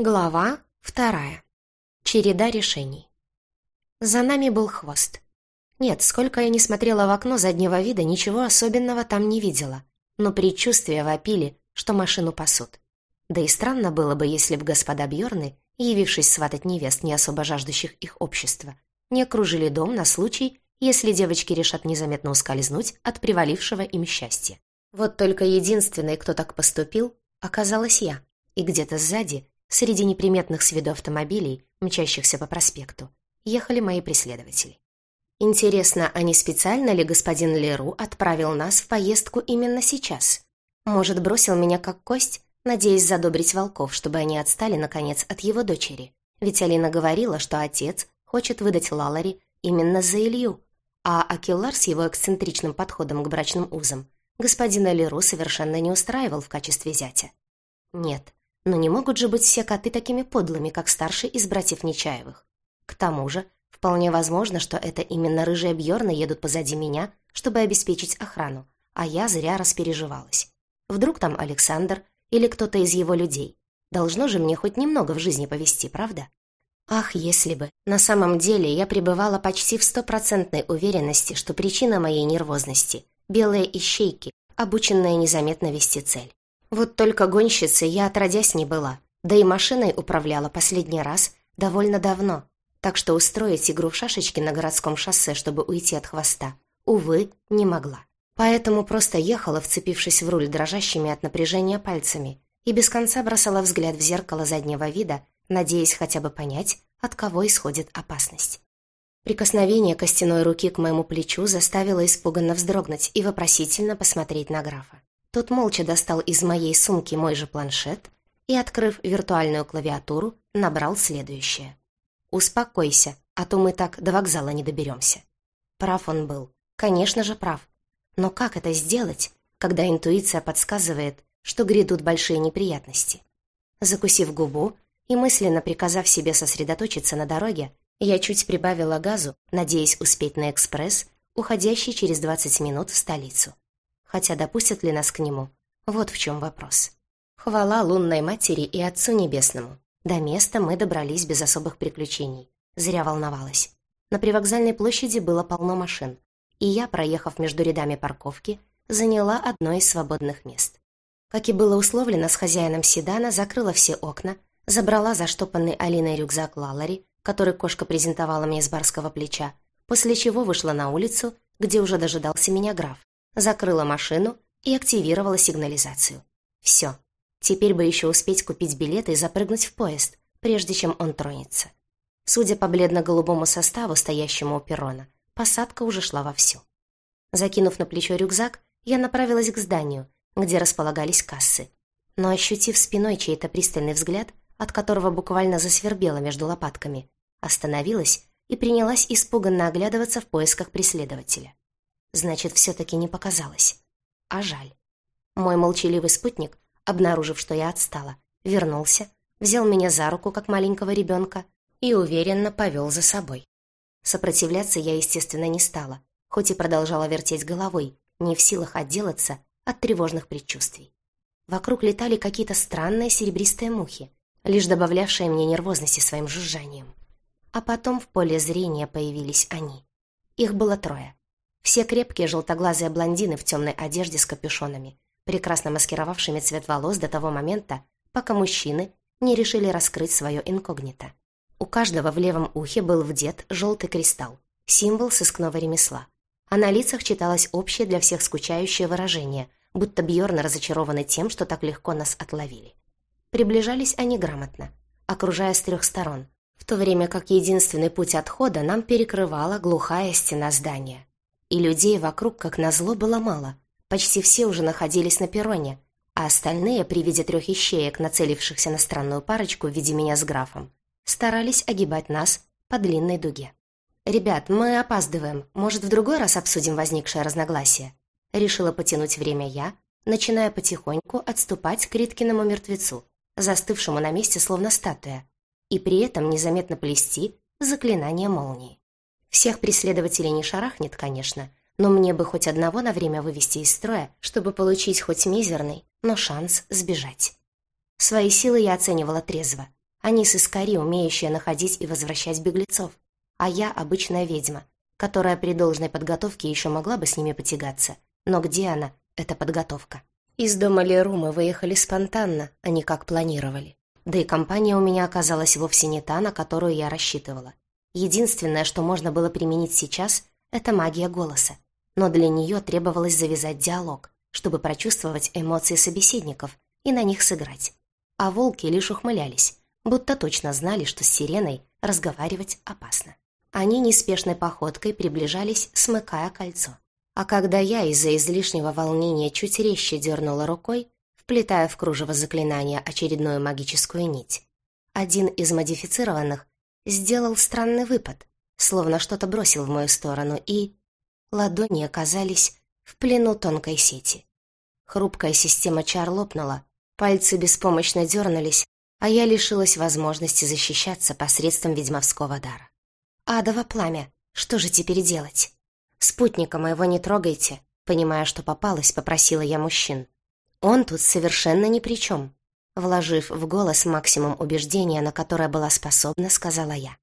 Глава вторая. Череда решений. За нами был хвост. Нет, сколько я не смотрела в окно заднего вида, ничего особенного там не видела. Но предчувствия вопили, что машину пасут. Да и странно было бы, если б господа Бьорны, явившись сватать невест, не особо жаждущих их общества, не окружили дом на случай, если девочки решат незаметно ускользнуть от привалившего им счастья. Вот только единственной, кто так поступил, оказалась я. И где-то сзади Среди неприметных с виду автомобилей, мчащихся по проспекту, ехали мои преследователи. Интересно, а не специально ли господин Леру отправил нас в поездку именно сейчас? Может, бросил меня как кость, надеясь задобрить волков, чтобы они отстали, наконец, от его дочери? Ведь Алина говорила, что отец хочет выдать Лалари именно за Илью, а Акиллар с его эксцентричным подходом к брачным узам господина Леру совершенно не устраивал в качестве зятя. Нет, но не могут же быть все коты такими подлыми, как старший из братьев Нечаевых. К тому же, вполне возможно, что это именно рыжие Бьорны едут позади меня, чтобы обеспечить охрану, а я зря распереживалась. Вдруг там Александр или кто-то из его людей. Должно же мне хоть немного в жизни повести, правда? Ах, если бы. На самом деле я пребывала почти в стопроцентной уверенности, что причина моей нервозности — белые ищейки, обученные незаметно вести цель. Вот только гонщицей я отродясь не была, да и машиной управляла последний раз довольно давно, так что устроить игру в шашечки на городском шоссе, чтобы уйти от хвоста, увы, не могла. Поэтому просто ехала, вцепившись в руль дрожащими от напряжения пальцами, и без конца бросала взгляд в зеркало заднего вида, надеясь хотя бы понять, от кого исходит опасность. Прикосновение костяной руки к моему плечу заставило испуганно вздрогнуть и вопросительно посмотреть на графа. Тот молча достал из моей сумки мой же планшет и, открыв виртуальную клавиатуру, набрал следующее. «Успокойся, а то мы так до вокзала не доберемся». Прав он был. Конечно же, прав. Но как это сделать, когда интуиция подсказывает, что грядут большие неприятности? Закусив губу и мысленно приказав себе сосредоточиться на дороге, я чуть прибавила газу, надеясь успеть на экспресс, уходящий через 20 минут в столицу хотя допустят ли нас к нему? Вот в чем вопрос. Хвала лунной матери и Отцу Небесному. До места мы добрались без особых приключений. Зря волновалась. На привокзальной площади было полно машин, и я, проехав между рядами парковки, заняла одно из свободных мест. Как и было условлено с хозяином седана, закрыла все окна, забрала заштопанный Алиной рюкзак Лалари, который кошка презентовала мне с барского плеча, после чего вышла на улицу, где уже дожидался меня граф, закрыла машину и активировала сигнализацию. Все. Теперь бы еще успеть купить билеты и запрыгнуть в поезд, прежде чем он тронется. Судя по бледно-голубому составу, стоящему у перрона, посадка уже шла вовсю. Закинув на плечо рюкзак, я направилась к зданию, где располагались кассы. Но ощутив спиной чей-то пристальный взгляд, от которого буквально засвербело между лопатками, остановилась и принялась испуганно оглядываться в поисках преследователя. Значит, все-таки не показалось. А жаль. Мой молчаливый спутник, обнаружив, что я отстала, вернулся, взял меня за руку, как маленького ребенка, и уверенно повел за собой. Сопротивляться я, естественно, не стала, хоть и продолжала вертеть головой, не в силах отделаться от тревожных предчувствий. Вокруг летали какие-то странные серебристые мухи, лишь добавлявшие мне нервозности своим жужжанием. А потом в поле зрения появились они. Их было трое. Все крепкие желтоглазые блондины в темной одежде с капюшонами, прекрасно маскировавшими цвет волос до того момента, пока мужчины не решили раскрыть свое инкогнито. У каждого в левом ухе был вдет желтый кристалл, символ сыскного ремесла. А на лицах читалось общее для всех скучающее выражение, будто Бьорн разочарованы тем, что так легко нас отловили. Приближались они грамотно, окружая с трех сторон, в то время как единственный путь отхода нам перекрывала глухая стена здания. И людей вокруг, как назло, было мало. Почти все уже находились на перроне, а остальные, при виде трех ищеек, нацелившихся на странную парочку в виде меня с графом, старались огибать нас по длинной дуге. «Ребят, мы опаздываем. Может, в другой раз обсудим возникшее разногласие?» Решила потянуть время я, начиная потихоньку отступать к Риткиному мертвецу, застывшему на месте словно статуя, и при этом незаметно плести заклинание молнии. Всех преследователей не шарахнет, конечно, но мне бы хоть одного на время вывести из строя, чтобы получить хоть мизерный, но шанс сбежать. Свои силы я оценивала трезво. Они сыскари, умеющие находить и возвращать беглецов. А я обычная ведьма, которая при должной подготовке еще могла бы с ними потягаться. Но где она, эта подготовка? Из дома Леру мы выехали спонтанно, а не как планировали. Да и компания у меня оказалась вовсе не та, на которую я рассчитывала. Единственное, что можно было применить сейчас, это магия голоса. Но для нее требовалось завязать диалог, чтобы прочувствовать эмоции собеседников и на них сыграть. А волки лишь ухмылялись, будто точно знали, что с сиреной разговаривать опасно. Они неспешной походкой приближались, смыкая кольцо. А когда я из-за излишнего волнения чуть резче дернула рукой, вплетая в кружево заклинания очередную магическую нить, один из модифицированных сделал странный выпад, словно что-то бросил в мою сторону, и... Ладони оказались в плену тонкой сети. Хрупкая система чар лопнула, пальцы беспомощно дернулись, а я лишилась возможности защищаться посредством ведьмовского дара. «Адово пламя! Что же теперь делать?» «Спутника моего не трогайте», понимая, что попалась, попросила я мужчин. «Он тут совершенно ни при чем», вложив в голос максимум убеждения, на которое была способна, сказала я.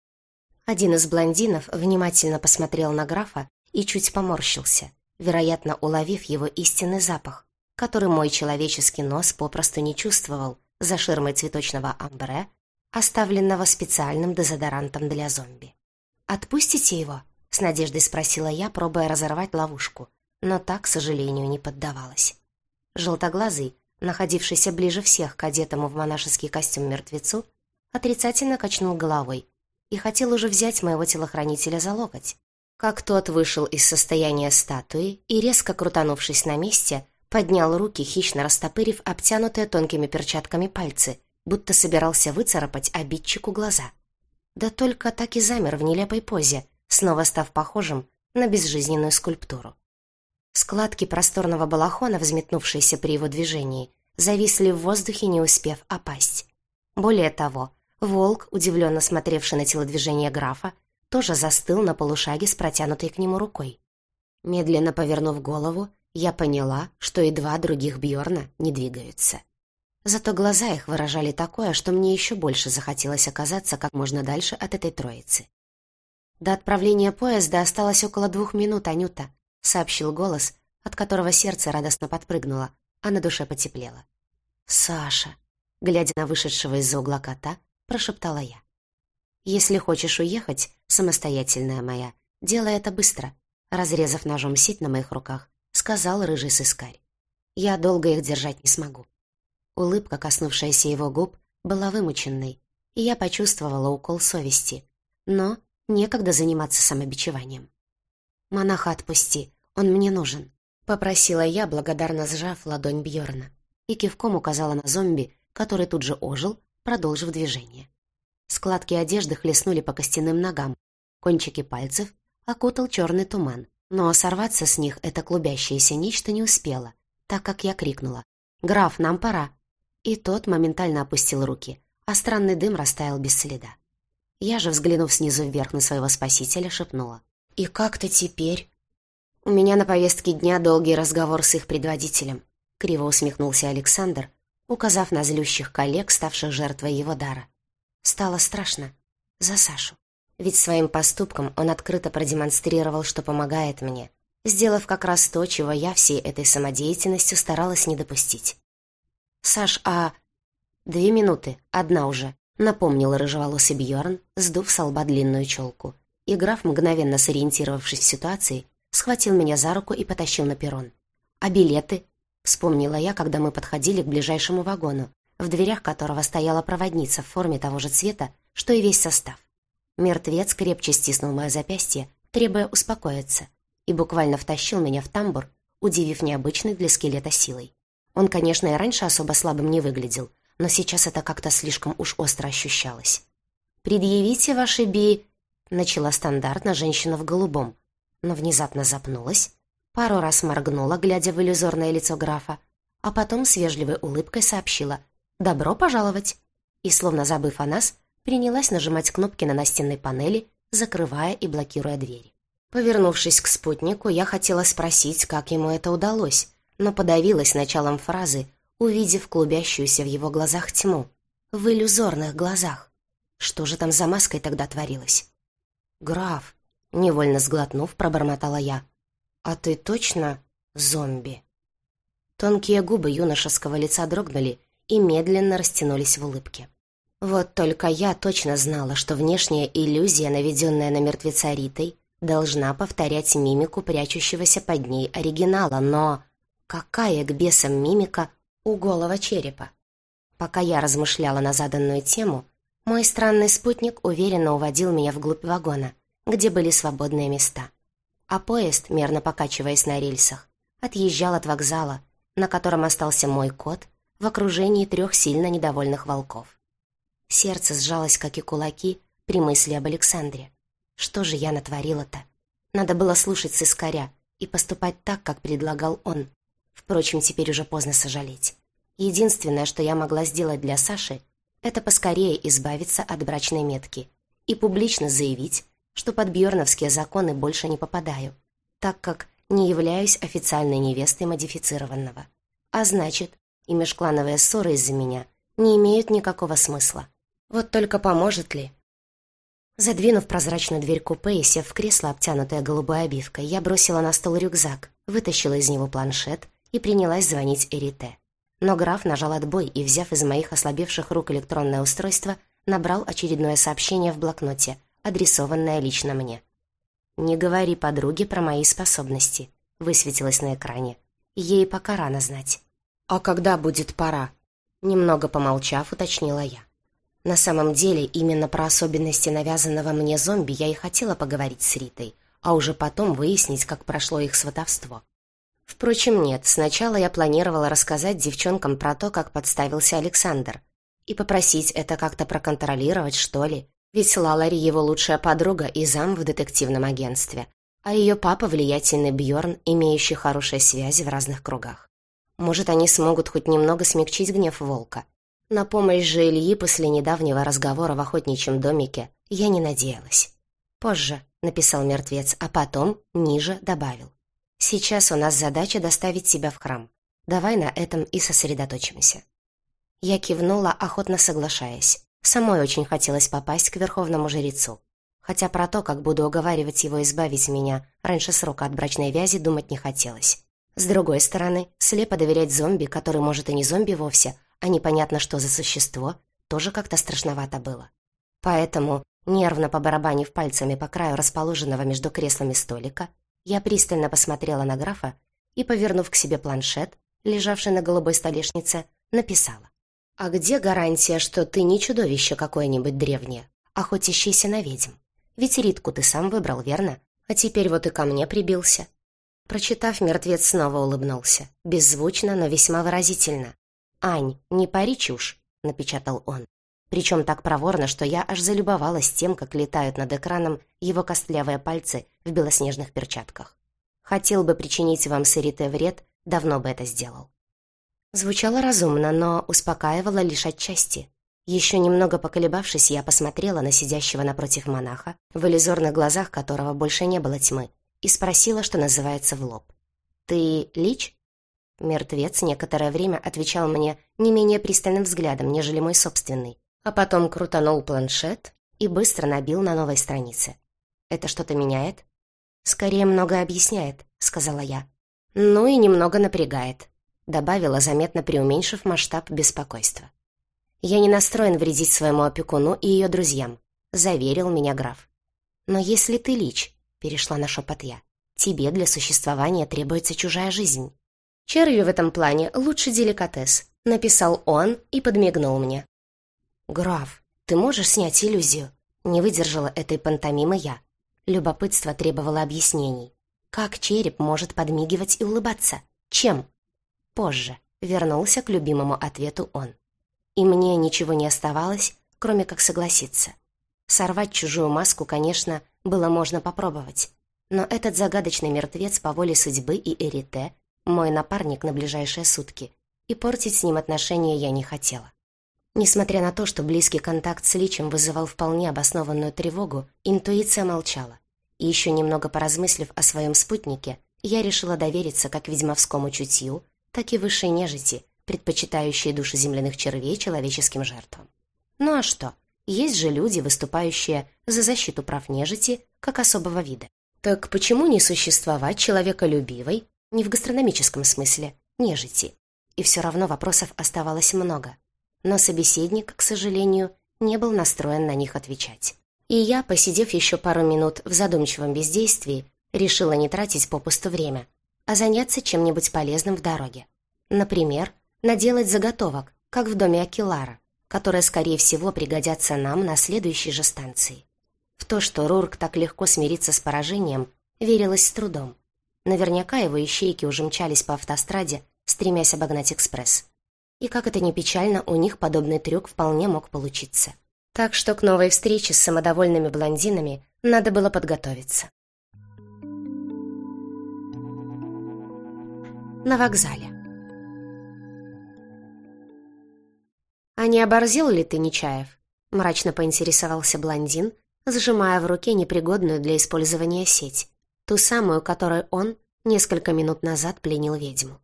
Один из блондинов внимательно посмотрел на графа и чуть поморщился, вероятно, уловив его истинный запах, который мой человеческий нос попросту не чувствовал за ширмой цветочного амбре, оставленного специальным дезодорантом для зомби. «Отпустите его?» — с надеждой спросила я, пробуя разорвать ловушку, но так, к сожалению, не поддавалась. Желтоглазый, находившийся ближе всех к одетому в монашеский костюм мертвецу, отрицательно качнул головой и хотел уже взять моего телохранителя за локоть. Как тот вышел из состояния статуи и, резко крутанувшись на месте, поднял руки, хищно растопырив обтянутые тонкими перчатками пальцы, будто собирался выцарапать обидчику глаза. Да только так и замер в нелепой позе, снова став похожим на безжизненную скульптуру. Складки просторного балахона, взметнувшиеся при его движении, зависли в воздухе, не успев опасть. Более того, волк, удивленно смотревший на телодвижение графа, тоже застыл на полушаге с протянутой к нему рукой. Медленно повернув голову, я поняла, что и два других Бьорна не двигаются. Зато глаза их выражали такое, что мне еще больше захотелось оказаться как можно дальше от этой троицы. До отправления поезда осталось около двух минут, Анюта сообщил голос, от которого сердце радостно подпрыгнуло, а на душе потеплело. «Саша!» — глядя на вышедшего из-за угла кота, прошептала я. «Если хочешь уехать, самостоятельная моя, делай это быстро», разрезав ножом сеть на моих руках, сказал рыжий сыскарь. «Я долго их держать не смогу». Улыбка, коснувшаяся его губ, была вымученной, и я почувствовала укол совести. Но некогда заниматься самобичеванием. «Монаха отпусти, он мне нужен», — попросила я, благодарно сжав ладонь Бьорна, и кивком указала на зомби, который тут же ожил, продолжив движение. Складки одежды хлестнули по костяным ногам, кончики пальцев окутал черный туман, но сорваться с них это клубящееся нечто не успело, так как я крикнула «Граф, нам пора!» И тот моментально опустил руки, а странный дым растаял без следа. Я же, взглянув снизу вверх на своего спасителя, шепнула «И как ты теперь?» «У меня на повестке дня долгий разговор с их предводителем», — криво усмехнулся Александр, указав на злющих коллег, ставших жертвой его дара. Стало страшно. За Сашу. Ведь своим поступком он открыто продемонстрировал, что помогает мне, сделав как раз то, чего я всей этой самодеятельностью старалась не допустить. «Саш, а...» «Две минуты, одна уже», — напомнил рыжеволосый Бьорн, сдув с лба длинную челку. И граф, мгновенно сориентировавшись в ситуации, схватил меня за руку и потащил на перрон. «А билеты?» — вспомнила я, когда мы подходили к ближайшему вагону, в дверях которого стояла проводница в форме того же цвета, что и весь состав. Мертвец крепче стиснул мое запястье, требуя успокоиться, и буквально втащил меня в тамбур, удивив необычной для скелета силой. Он, конечно, и раньше особо слабым не выглядел, но сейчас это как-то слишком уж остро ощущалось. «Предъявите ваши би...» — начала стандартно женщина в голубом, но внезапно запнулась, пару раз моргнула, глядя в иллюзорное лицо графа, а потом с вежливой улыбкой сообщила «Добро пожаловать!» и, словно забыв о нас, принялась нажимать кнопки на настенной панели, закрывая и блокируя двери. Повернувшись к спутнику, я хотела спросить, как ему это удалось, но подавилась началом фразы, увидев клубящуюся в его глазах тьму. В иллюзорных глазах. Что же там за маской тогда творилось? «Граф», — невольно сглотнув, пробормотала я. «А ты точно зомби?» Тонкие губы юношеского лица дрогнули и медленно растянулись в улыбке. Вот только я точно знала, что внешняя иллюзия, наведенная на мертвеца Ритой, должна повторять мимику прячущегося под ней оригинала, но какая к бесам мимика у голого черепа? Пока я размышляла на заданную тему, мой странный спутник уверенно уводил меня вглубь вагона, где были свободные места. А поезд, мерно покачиваясь на рельсах, отъезжал от вокзала, на котором остался мой кот в окружении трех сильно недовольных волков. Сердце сжалось, как и кулаки, при мысли об Александре. Что же я натворила-то? Надо было слушать сыскаря и поступать так, как предлагал он. Впрочем, теперь уже поздно сожалеть. Единственное, что я могла сделать для Саши, это поскорее избавиться от брачной метки и публично заявить, что под бьерновские законы больше не попадаю, так как не являюсь официальной невестой модифицированного. А значит, и межклановые ссоры из-за меня не имеют никакого смысла. Вот только поможет ли? Задвинув прозрачную дверь купе и сев в кресло, обтянутое голубой обивкой, я бросила на стол рюкзак, вытащила из него планшет и принялась звонить Эрите. Но граф нажал отбой и, взяв из моих ослабевших рук электронное устройство, набрал очередное сообщение в блокноте, адресованное лично мне. «Не говори подруге про мои способности», — высветилось на экране. «Ей пока рано знать». «А когда будет пора?» Немного помолчав, уточнила я. На самом деле, именно про особенности навязанного мне зомби я и хотела поговорить с Ритой, а уже потом выяснить, как прошло их сватовство. Впрочем, нет, сначала я планировала рассказать девчонкам про то, как подставился Александр, и попросить это как-то проконтролировать, что ли, ведь Лалари его лучшая подруга и зам в детективном агентстве, а ее папа влиятельный Бьорн, имеющий хорошие связи в разных кругах. Может, они смогут хоть немного смягчить гнев волка, на помощь же Ильи после недавнего разговора в охотничьем домике я не надеялась. «Позже», — написал мертвец, а потом ниже добавил. «Сейчас у нас задача доставить тебя в храм. Давай на этом и сосредоточимся». Я кивнула, охотно соглашаясь. Самой очень хотелось попасть к верховному жрецу. Хотя про то, как буду уговаривать его избавить меня раньше срока от брачной вязи, думать не хотелось. С другой стороны, слепо доверять зомби, который, может, и не зомби вовсе, а непонятно что за существо, тоже как-то страшновато было. Поэтому, нервно побарабанив пальцами по краю расположенного между креслами столика, я пристально посмотрела на графа и, повернув к себе планшет, лежавший на голубой столешнице, написала. «А где гарантия, что ты не чудовище какое-нибудь древнее, охотящееся на ведьм? Ведь Ритку ты сам выбрал, верно? А теперь вот и ко мне прибился». Прочитав, мертвец снова улыбнулся, беззвучно, но весьма выразительно, «Ань, не пари чушь», — напечатал он. Причем так проворно, что я аж залюбовалась тем, как летают над экраном его костлявые пальцы в белоснежных перчатках. Хотел бы причинить вам с Эрите вред, давно бы это сделал. Звучало разумно, но успокаивало лишь отчасти. Еще немного поколебавшись, я посмотрела на сидящего напротив монаха, в иллюзорных глазах которого больше не было тьмы, и спросила, что называется, в лоб. «Ты Лич?» Мертвец некоторое время отвечал мне не менее пристальным взглядом, нежели мой собственный, а потом крутанул планшет и быстро набил на новой странице. «Это что-то меняет?» «Скорее много объясняет», — сказала я. «Ну и немного напрягает», — добавила, заметно преуменьшив масштаб беспокойства. «Я не настроен вредить своему опекуну и ее друзьям», — заверил меня граф. «Но если ты лич», — перешла на шепот я, — «тебе для существования требуется чужая жизнь». Червю в этом плане лучше деликатес», — написал он и подмигнул мне. «Граф, ты можешь снять иллюзию?» Не выдержала этой пантомимы я. Любопытство требовало объяснений. Как череп может подмигивать и улыбаться? Чем? Позже. Вернулся к любимому ответу он. И мне ничего не оставалось, кроме как согласиться. Сорвать чужую маску, конечно, было можно попробовать. Но этот загадочный мертвец по воле судьбы и Эрите мой напарник на ближайшие сутки, и портить с ним отношения я не хотела. Несмотря на то, что близкий контакт с Личем вызывал вполне обоснованную тревогу, интуиция молчала. И еще немного поразмыслив о своем спутнике, я решила довериться как ведьмовскому чутью, так и высшей нежити, предпочитающей души земляных червей человеческим жертвам. Ну а что? Есть же люди, выступающие за защиту прав нежити как особого вида. Так почему не существовать человеколюбивой, не в гастрономическом смысле, нежити? И все равно вопросов оставалось много. Но собеседник, к сожалению, не был настроен на них отвечать. И я, посидев еще пару минут в задумчивом бездействии, решила не тратить попусту время, а заняться чем-нибудь полезным в дороге. Например, наделать заготовок, как в доме Акилара, которые, скорее всего, пригодятся нам на следующей же станции. В то, что Рурк так легко смирится с поражением, верилось с трудом. Наверняка его ищейки уже мчались по автостраде, стремясь обогнать экспресс. И как это ни печально, у них подобный трюк вполне мог получиться. Так что к новой встрече с самодовольными блондинами надо было подготовиться. На вокзале. «А не оборзел ли ты, Нечаев?» — мрачно поинтересовался блондин, сжимая в руке непригодную для использования сеть, ту самую, которой он несколько минут назад пленил ведьму.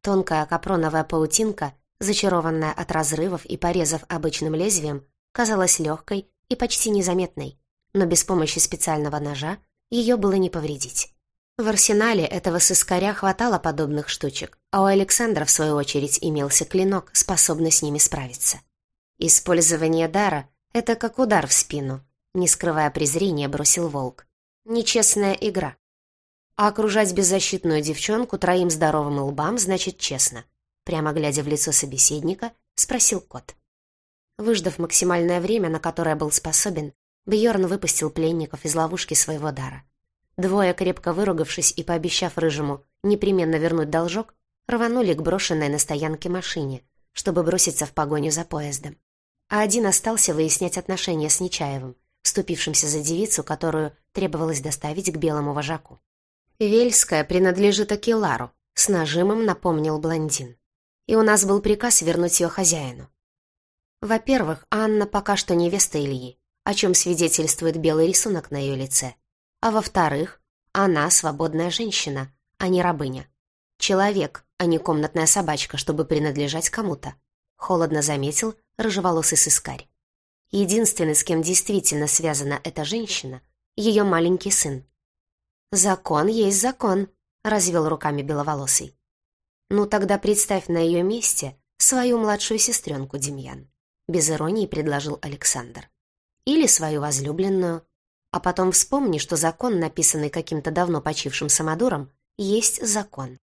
Тонкая капроновая паутинка, зачарованная от разрывов и порезов обычным лезвием, казалась легкой и почти незаметной, но без помощи специального ножа ее было не повредить. В арсенале этого сыскаря хватало подобных штучек, а у Александра, в свою очередь, имелся клинок, способный с ними справиться. Использование дара — это как удар в спину, не скрывая презрения, бросил волк. Нечестная игра. А окружать беззащитную девчонку троим здоровым лбам значит честно. Прямо глядя в лицо собеседника, спросил кот. Выждав максимальное время, на которое был способен, Бьорн выпустил пленников из ловушки своего дара. Двое, крепко выругавшись и пообещав Рыжему непременно вернуть должок, рванули к брошенной на стоянке машине, чтобы броситься в погоню за поездом. А один остался выяснять отношения с Нечаевым, вступившимся за девицу, которую требовалось доставить к белому вожаку. «Вельская принадлежит Акилару», — с нажимом напомнил блондин. «И у нас был приказ вернуть ее хозяину. Во-первых, Анна пока что невеста Ильи, о чем свидетельствует белый рисунок на ее лице. А во-вторых, она свободная женщина, а не рабыня. Человек, а не комнатная собачка, чтобы принадлежать кому-то. Холодно заметил рыжеволосый сыскарь. Единственный, с кем действительно связана эта женщина, ее маленький сын. «Закон есть закон», — развел руками беловолосый. «Ну тогда представь на ее месте свою младшую сестренку Демьян», — без иронии предложил Александр. «Или свою возлюбленную. А потом вспомни, что закон, написанный каким-то давно почившим самодуром, есть закон.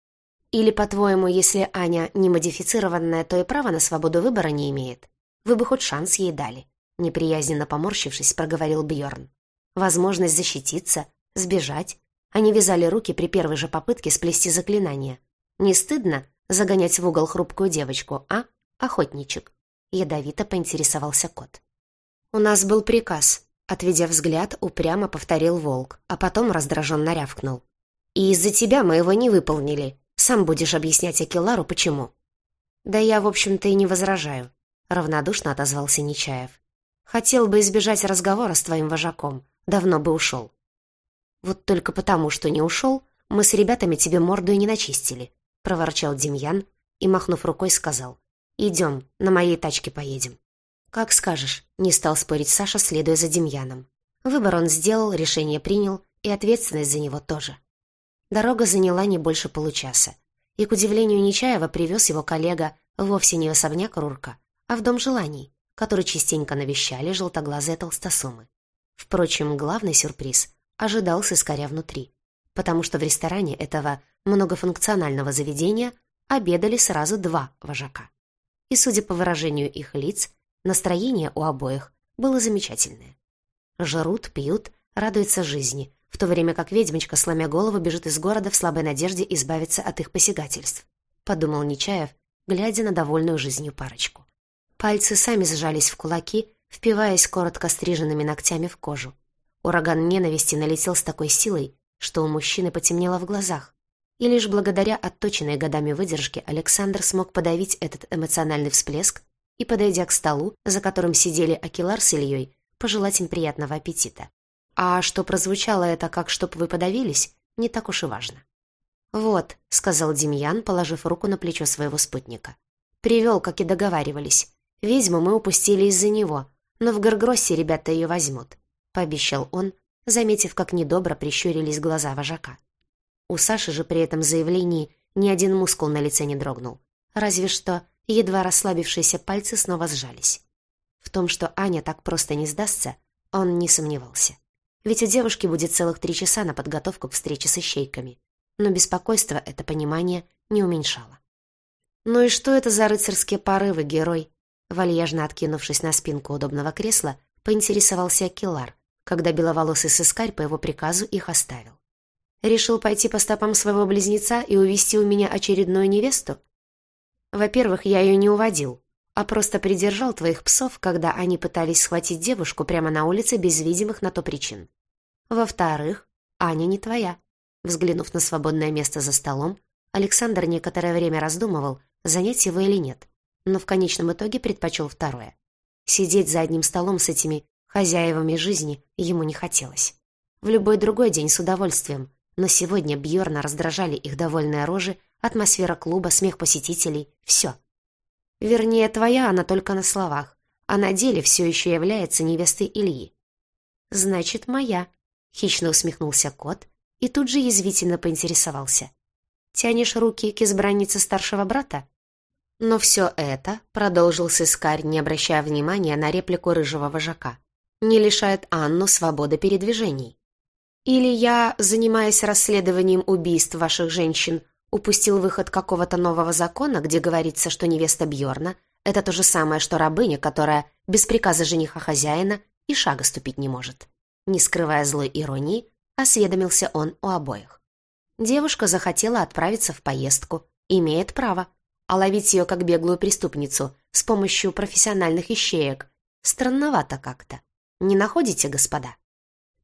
Или, по-твоему, если Аня не модифицированная, то и права на свободу выбора не имеет? Вы бы хоть шанс ей дали неприязненно поморщившись, проговорил Бьорн. Возможность защититься, сбежать. Они вязали руки при первой же попытке сплести заклинание. Не стыдно загонять в угол хрупкую девочку, а, охотничек? Ядовито поинтересовался кот. У нас был приказ, отведя взгляд, упрямо повторил волк, а потом раздраженно рявкнул. И из-за тебя мы его не выполнили. Сам будешь объяснять Акилару, почему. Да я, в общем-то, и не возражаю, равнодушно отозвался Нечаев. Хотел бы избежать разговора с твоим вожаком. Давно бы ушел. Вот только потому, что не ушел, мы с ребятами тебе морду и не начистили, проворчал Демьян и, махнув рукой, сказал. Идем, на моей тачке поедем. Как скажешь, не стал спорить Саша, следуя за Демьяном. Выбор он сделал, решение принял, и ответственность за него тоже. Дорога заняла не больше получаса. И, к удивлению Нечаева, привез его коллега вовсе не в особняк Рурка, а в Дом желаний, который частенько навещали желтоглазые толстосумы. Впрочем, главный сюрприз ожидался скорее внутри, потому что в ресторане этого многофункционального заведения обедали сразу два вожака. И, судя по выражению их лиц, настроение у обоих было замечательное. Жрут, пьют, радуются жизни, в то время как ведьмочка, сломя голову, бежит из города в слабой надежде избавиться от их посягательств, подумал Нечаев, глядя на довольную жизнью парочку. Пальцы сами сжались в кулаки, впиваясь коротко стриженными ногтями в кожу. Ураган ненависти налетел с такой силой, что у мужчины потемнело в глазах. И лишь благодаря отточенной годами выдержке Александр смог подавить этот эмоциональный всплеск и, подойдя к столу, за которым сидели Акилар с Ильей, пожелать им приятного аппетита. А что прозвучало это как «чтоб вы подавились», не так уж и важно. «Вот», — сказал Демьян, положив руку на плечо своего спутника. «Привел, как и договаривались. Ведьму мы упустили из-за него, но в Горгроссе ребята ее возьмут», — пообещал он, заметив, как недобро прищурились глаза вожака. У Саши же при этом заявлении ни один мускул на лице не дрогнул, разве что едва расслабившиеся пальцы снова сжались. В том, что Аня так просто не сдастся, он не сомневался. Ведь у девушки будет целых три часа на подготовку к встрече с ищейками. Но беспокойство это понимание не уменьшало. «Ну и что это за рыцарские порывы, герой?» Вальяжно откинувшись на спинку удобного кресла, поинтересовался Килар, когда беловолосый сыскарь по его приказу их оставил. «Решил пойти по стопам своего близнеца и увести у меня очередную невесту? Во-первых, я ее не уводил, а просто придержал твоих псов, когда они пытались схватить девушку прямо на улице без видимых на то причин. Во-вторых, Аня не твоя». Взглянув на свободное место за столом, Александр некоторое время раздумывал, занять его или нет, но в конечном итоге предпочел второе. Сидеть за одним столом с этими хозяевами жизни ему не хотелось. В любой другой день с удовольствием, но сегодня Бьорна раздражали их довольные рожи, атмосфера клуба, смех посетителей — все. Вернее, твоя она только на словах, а на деле все еще является невестой Ильи. «Значит, моя», — хищно усмехнулся кот и тут же язвительно поинтересовался. «Тянешь руки к избраннице старшего брата?» Но все это, продолжил сыскарь, не обращая внимания на реплику рыжего вожака, не лишает Анну свободы передвижений. Или я, занимаясь расследованием убийств ваших женщин, упустил выход какого-то нового закона, где говорится, что невеста Бьорна — это то же самое, что рабыня, которая без приказа жениха хозяина и шага ступить не может. Не скрывая злой иронии, осведомился он у обоих. Девушка захотела отправиться в поездку, имеет право, а ловить ее как беглую преступницу с помощью профессиональных ищеек странновато как-то. Не находите, господа?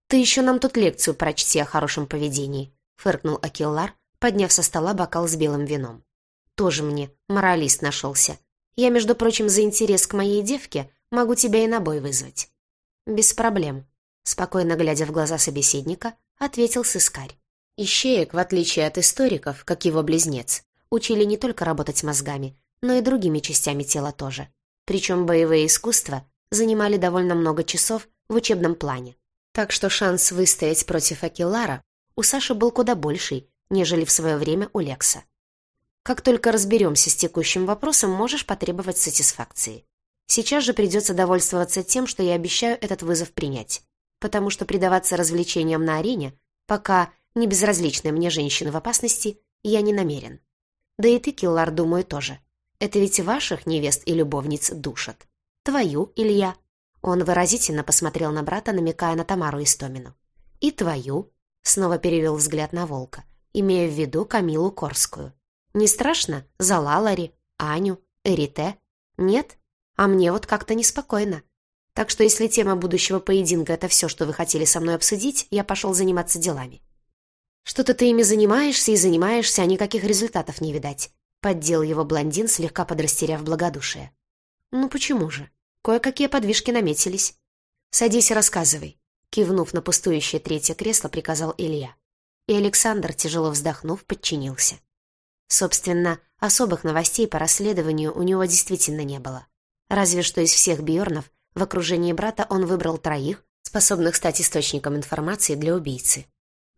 «Ты еще нам тут лекцию прочти о хорошем поведении», — фыркнул Акиллар, подняв со стола бокал с белым вином. «Тоже мне моралист нашелся. Я, между прочим, за интерес к моей девке могу тебя и на бой вызвать». «Без проблем», — спокойно глядя в глаза собеседника, ответил сыскарь. Ищеек, в отличие от историков, как его близнец, учили не только работать мозгами, но и другими частями тела тоже. Причем боевые искусства занимали довольно много часов в учебном плане. Так что шанс выстоять против Акилара у Саши был куда больший, нежели в свое время у Лекса. Как только разберемся с текущим вопросом, можешь потребовать сатисфакции. Сейчас же придется довольствоваться тем, что я обещаю этот вызов принять, потому что предаваться развлечениям на арене, пока не безразличная мне женщина в опасности, я не намерен. Да и ты, Киллар, думаю, тоже. Это ведь ваших невест и любовниц душат. Твою, Илья. Он выразительно посмотрел на брата, намекая на Тамару Истомину. И твою. Снова перевел взгляд на волка, имея в виду Камилу Корскую. Не страшно? За Лалари, Аню, Эрите? Нет? А мне вот как-то неспокойно. Так что если тема будущего поединка — это все, что вы хотели со мной обсудить, я пошел заниматься делами. «Что-то ты ими занимаешься и занимаешься, а никаких результатов не видать», — поддел его блондин, слегка подрастеряв благодушие. «Ну почему же? Кое-какие подвижки наметились. Садись и рассказывай», — кивнув на пустующее третье кресло, приказал Илья. И Александр, тяжело вздохнув, подчинился. Собственно, особых новостей по расследованию у него действительно не было. Разве что из всех Бьорнов в окружении брата он выбрал троих, способных стать источником информации для убийцы.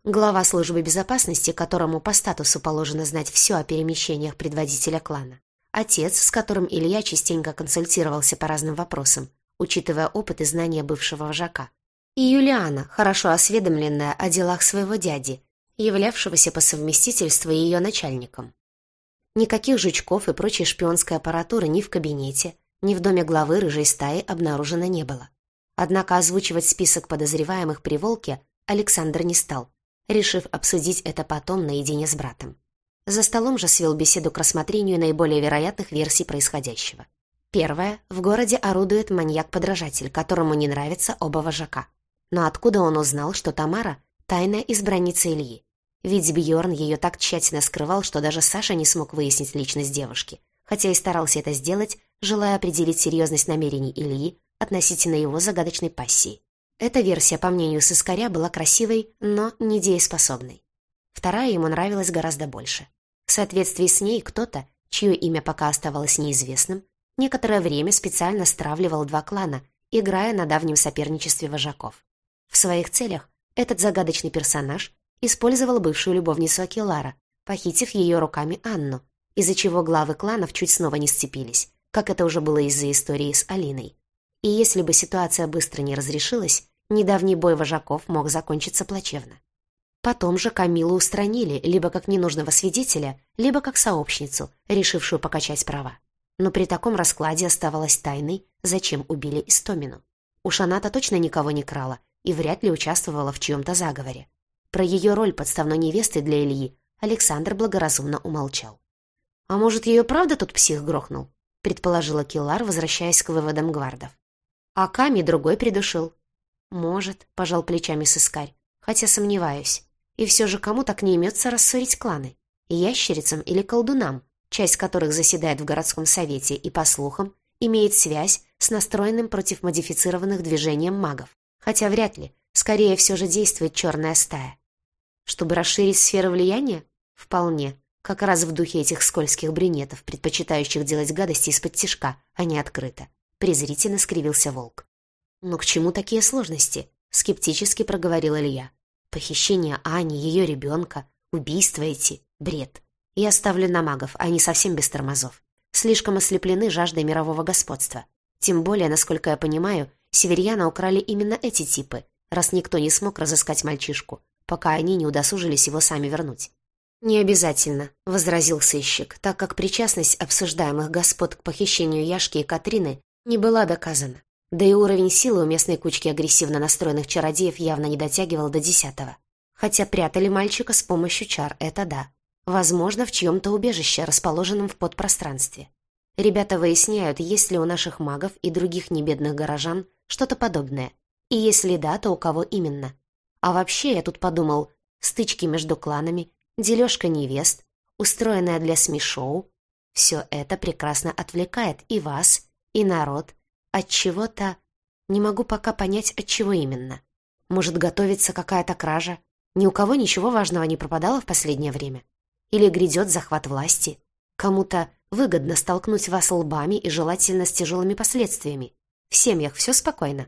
Глава службы безопасности, которому по статусу положено знать все о перемещениях предводителя клана. Отец, с которым Илья частенько консультировался по разным вопросам, учитывая опыт и знания бывшего вожака. И Юлиана, хорошо осведомленная о делах своего дяди, являвшегося по совместительству ее начальником. Никаких жучков и прочей шпионской аппаратуры ни в кабинете, ни в доме главы рыжей стаи обнаружено не было. Однако озвучивать список подозреваемых при Волке Александр не стал, решив обсудить это потом наедине с братом. За столом же свел беседу к рассмотрению наиболее вероятных версий происходящего. Первое. В городе орудует маньяк-подражатель, которому не нравится оба вожака. Но откуда он узнал, что Тамара — тайная избранница Ильи? Ведь Бьорн ее так тщательно скрывал, что даже Саша не смог выяснить личность девушки, хотя и старался это сделать, желая определить серьезность намерений Ильи относительно его загадочной пассии. Эта версия, по мнению сыскаря, была красивой, но недееспособной. Вторая ему нравилась гораздо больше. В соответствии с ней кто-то, чье имя пока оставалось неизвестным, некоторое время специально стравливал два клана играя на давнем соперничестве вожаков. В своих целях этот загадочный персонаж использовал бывшую любовницу Акилара, похитив ее руками Анну, из-за чего главы кланов чуть снова не сцепились, как это уже было из-за истории с Алиной. И если бы ситуация быстро не разрешилась, недавний бой вожаков мог закончиться плачевно. Потом же Камилу устранили либо как ненужного свидетеля, либо как сообщницу, решившую покачать права. Но при таком раскладе оставалось тайной, зачем убили Истомину. Уж она-то точно никого не крала и вряд ли участвовала в чьем-то заговоре. Про ее роль подставной невесты для Ильи Александр благоразумно умолчал. «А может, ее правда тут псих грохнул?» предположила Киллар, возвращаясь к выводам гвардов. «А Ками другой придушил». «Может», — пожал плечами сыскарь, хотя сомневаюсь. И все же кому так не имется рассорить кланы? Ящерицам или колдунам, часть которых заседает в городском совете и, по слухам, имеет связь с настроенным против модифицированных движением магов. Хотя вряд ли, скорее все же действует черная стая. Чтобы расширить сферу влияния? Вполне. Как раз в духе этих скользких брюнетов, предпочитающих делать гадости из-под тишка, а не открыто. Презрительно скривился волк. «Но к чему такие сложности?» — скептически проговорил Илья. Похищение Ани, ее ребенка, убийства эти — бред. Я ставлю на магов, они совсем без тормозов. Слишком ослеплены жаждой мирового господства. Тем более, насколько я понимаю, северьяна украли именно эти типы, раз никто не смог разыскать мальчишку, пока они не удосужились его сами вернуть. «Не обязательно», — возразил сыщик, так как причастность обсуждаемых господ к похищению Яшки и Катрины не была доказана. Да и уровень силы у местной кучки агрессивно настроенных чародеев явно не дотягивал до десятого. Хотя прятали мальчика с помощью чар, это да. Возможно, в чьем-то убежище, расположенном в подпространстве. Ребята выясняют, есть ли у наших магов и других небедных горожан что-то подобное. И если да, то у кого именно. А вообще, я тут подумал, стычки между кланами, дележка невест, устроенная для СМИ-шоу. Все это прекрасно отвлекает и вас, и народ, от чего-то... Не могу пока понять, от чего именно. Может, готовится какая-то кража? Ни у кого ничего важного не пропадало в последнее время? Или грядет захват власти? Кому-то выгодно столкнуть вас лбами и желательно с тяжелыми последствиями. В семьях все спокойно.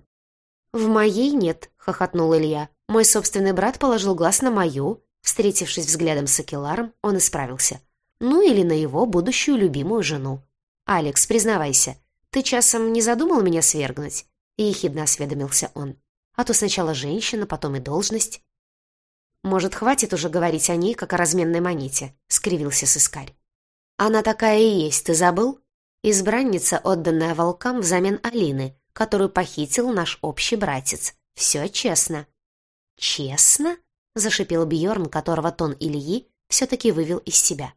«В моей нет», — хохотнул Илья. «Мой собственный брат положил глаз на мою». Встретившись взглядом с Акеларом, он исправился. «Ну или на его будущую любимую жену. Алекс, признавайся, «Ты часом не задумал меня свергнуть?» — ехидно осведомился он. «А то сначала женщина, потом и должность». «Может, хватит уже говорить о ней, как о разменной монете?» — скривился сыскарь. «Она такая и есть, ты забыл? Избранница, отданная волкам взамен Алины, которую похитил наш общий братец. Все честно». «Честно?» — зашипел Бьорн, которого тон Ильи все-таки вывел из себя.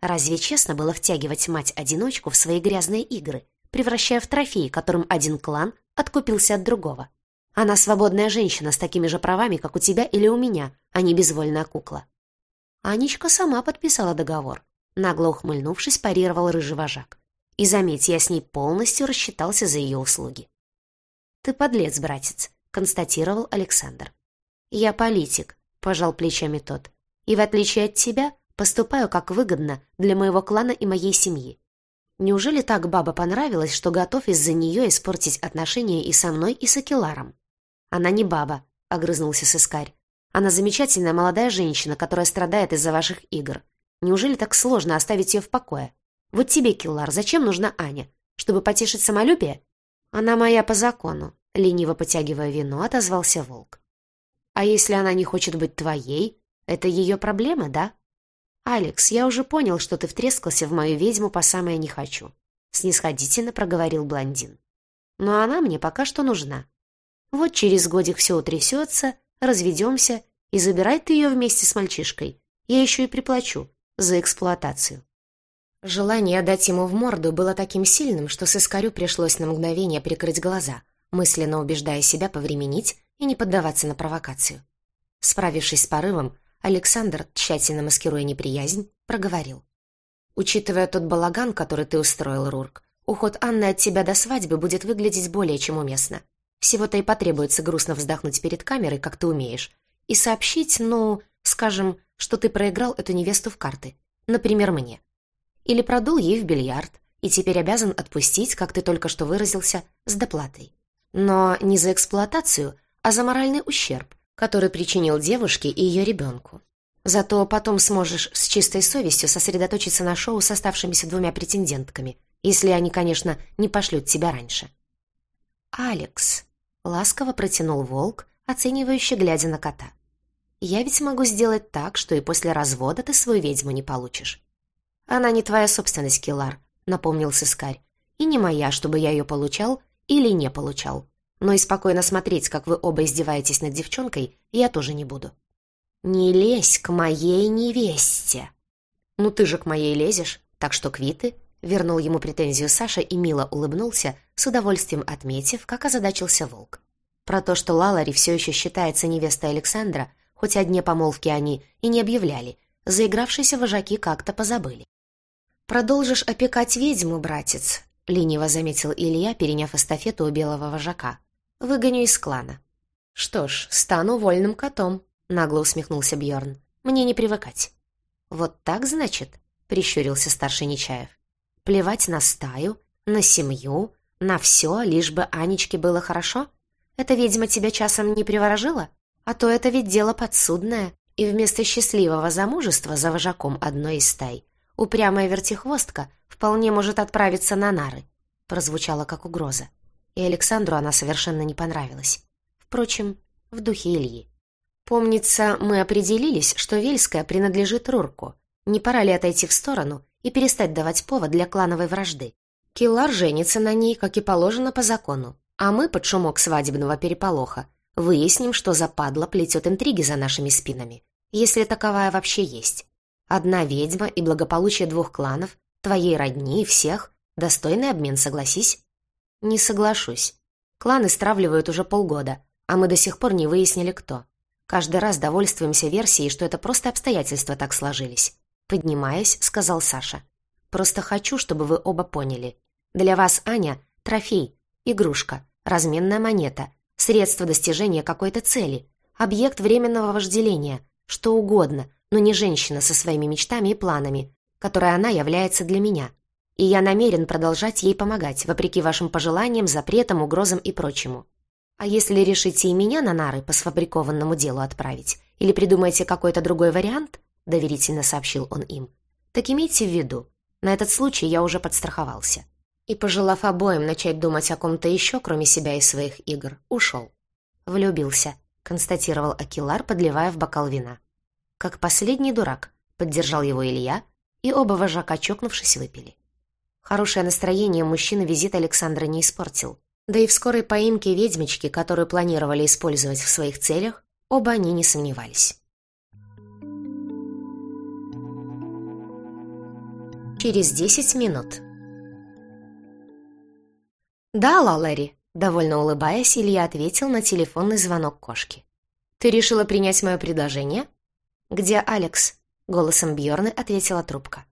«Разве честно было втягивать мать-одиночку в свои грязные игры?» превращая в трофей, которым один клан откупился от другого. Она свободная женщина с такими же правами, как у тебя или у меня, а не безвольная кукла. Анечка сама подписала договор. Нагло ухмыльнувшись, парировал рыжий вожак. И заметь, я с ней полностью рассчитался за ее услуги. «Ты подлец, братец», — констатировал Александр. «Я политик», — пожал плечами тот. «И в отличие от тебя, поступаю как выгодно для моего клана и моей семьи. Неужели так баба понравилась, что готов из-за нее испортить отношения и со мной, и с Акеларом? Она не баба, — огрызнулся сыскарь. Она замечательная молодая женщина, которая страдает из-за ваших игр. Неужели так сложно оставить ее в покое? Вот тебе, Киллар, зачем нужна Аня? Чтобы потешить самолюбие? Она моя по закону, — лениво потягивая вино, отозвался волк. А если она не хочет быть твоей, это ее проблема, да? «Алекс, я уже понял, что ты втрескался в мою ведьму по самое не хочу», — снисходительно проговорил блондин. «Но она мне пока что нужна. Вот через годик все утрясется, разведемся, и забирай ты ее вместе с мальчишкой. Я еще и приплачу за эксплуатацию». Желание дать ему в морду было таким сильным, что сыскарю пришлось на мгновение прикрыть глаза, мысленно убеждая себя повременить и не поддаваться на провокацию. Справившись с порывом, Александр, тщательно маскируя неприязнь, проговорил. «Учитывая тот балаган, который ты устроил, Рурк, уход Анны от тебя до свадьбы будет выглядеть более чем уместно. Всего-то и потребуется грустно вздохнуть перед камерой, как ты умеешь, и сообщить, ну, скажем, что ты проиграл эту невесту в карты, например, мне. Или продул ей в бильярд, и теперь обязан отпустить, как ты только что выразился, с доплатой. Но не за эксплуатацию, а за моральный ущерб, который причинил девушке и ее ребенку. Зато потом сможешь с чистой совестью сосредоточиться на шоу с оставшимися двумя претендентками, если они, конечно, не пошлют тебя раньше. «Алекс», — ласково протянул волк, оценивающе глядя на кота. «Я ведь могу сделать так, что и после развода ты свою ведьму не получишь». «Она не твоя собственность, Килар», — напомнил сыскарь, «и не моя, чтобы я ее получал или не получал. Но и спокойно смотреть, как вы оба издеваетесь над девчонкой, я тоже не буду». «Не лезь к моей невесте!» «Ну ты же к моей лезешь, так что квиты», — вернул ему претензию Саша и мило улыбнулся, с удовольствием отметив, как озадачился волк. Про то, что Лалари все еще считается невестой Александра, хоть о дне помолвки они и не объявляли, заигравшиеся вожаки как-то позабыли. «Продолжишь опекать ведьму, братец», — лениво заметил Илья, переняв эстафету у белого вожака. «Выгоню из клана». «Что ж, стану вольным котом», — нагло усмехнулся Бьорн. «Мне не привыкать». «Вот так, значит?» — прищурился старший Нечаев. «Плевать на стаю, на семью, на все, лишь бы Анечке было хорошо? Эта ведьма тебя часом не приворожила? А то это ведь дело подсудное, и вместо счастливого замужества за вожаком одной из стай упрямая вертихвостка вполне может отправиться на нары. Прозвучало как угроза. И Александру она совершенно не понравилась. Впрочем, в духе Ильи. Помнится, мы определились, что Вельская принадлежит Рурку. Не пора ли отойти в сторону и перестать давать повод для клановой вражды? Киллар женится на ней, как и положено по закону, а мы под шумок свадебного переполоха выясним, что западло плетет интриги за нашими спинами, если таковая вообще есть. Одна ведьма и благополучие двух кланов, твоей родни и всех, достойный обмен, согласись? Не соглашусь. Кланы стравливают уже полгода, а мы до сих пор не выяснили, кто. Каждый раз довольствуемся версией, что это просто обстоятельства так сложились. Поднимаясь, сказал Саша. Просто хочу, чтобы вы оба поняли. Для вас Аня — трофей, игрушка, разменная монета, средство достижения какой-то цели, объект временного вожделения, что угодно, но не женщина со своими мечтами и планами, которой она является для меня. И я намерен продолжать ей помогать, вопреки вашим пожеланиям, запретам, угрозам и прочему. А если решите и меня на нары по сфабрикованному делу отправить, или придумаете какой-то другой вариант, доверительно сообщил он им, так имейте в виду, на этот случай я уже подстраховался. И, пожелав обоим начать думать о ком-то еще, кроме себя и своих игр, ушел. «Влюбился», — констатировал Акилар, подливая в бокал вина. «Как последний дурак», — поддержал его Илья, и оба вожака, чокнувшись, выпили. Хорошее настроение мужчины визит Александра не испортил. Да и в скорой поимке ведьмочки, которую планировали использовать в своих целях, оба они не сомневались. Через десять минут. «Да, Лалари», — довольно улыбаясь, Илья ответил на телефонный звонок кошки. «Ты решила принять мое предложение?» «Где Алекс?» — голосом Бьорны ответила трубка.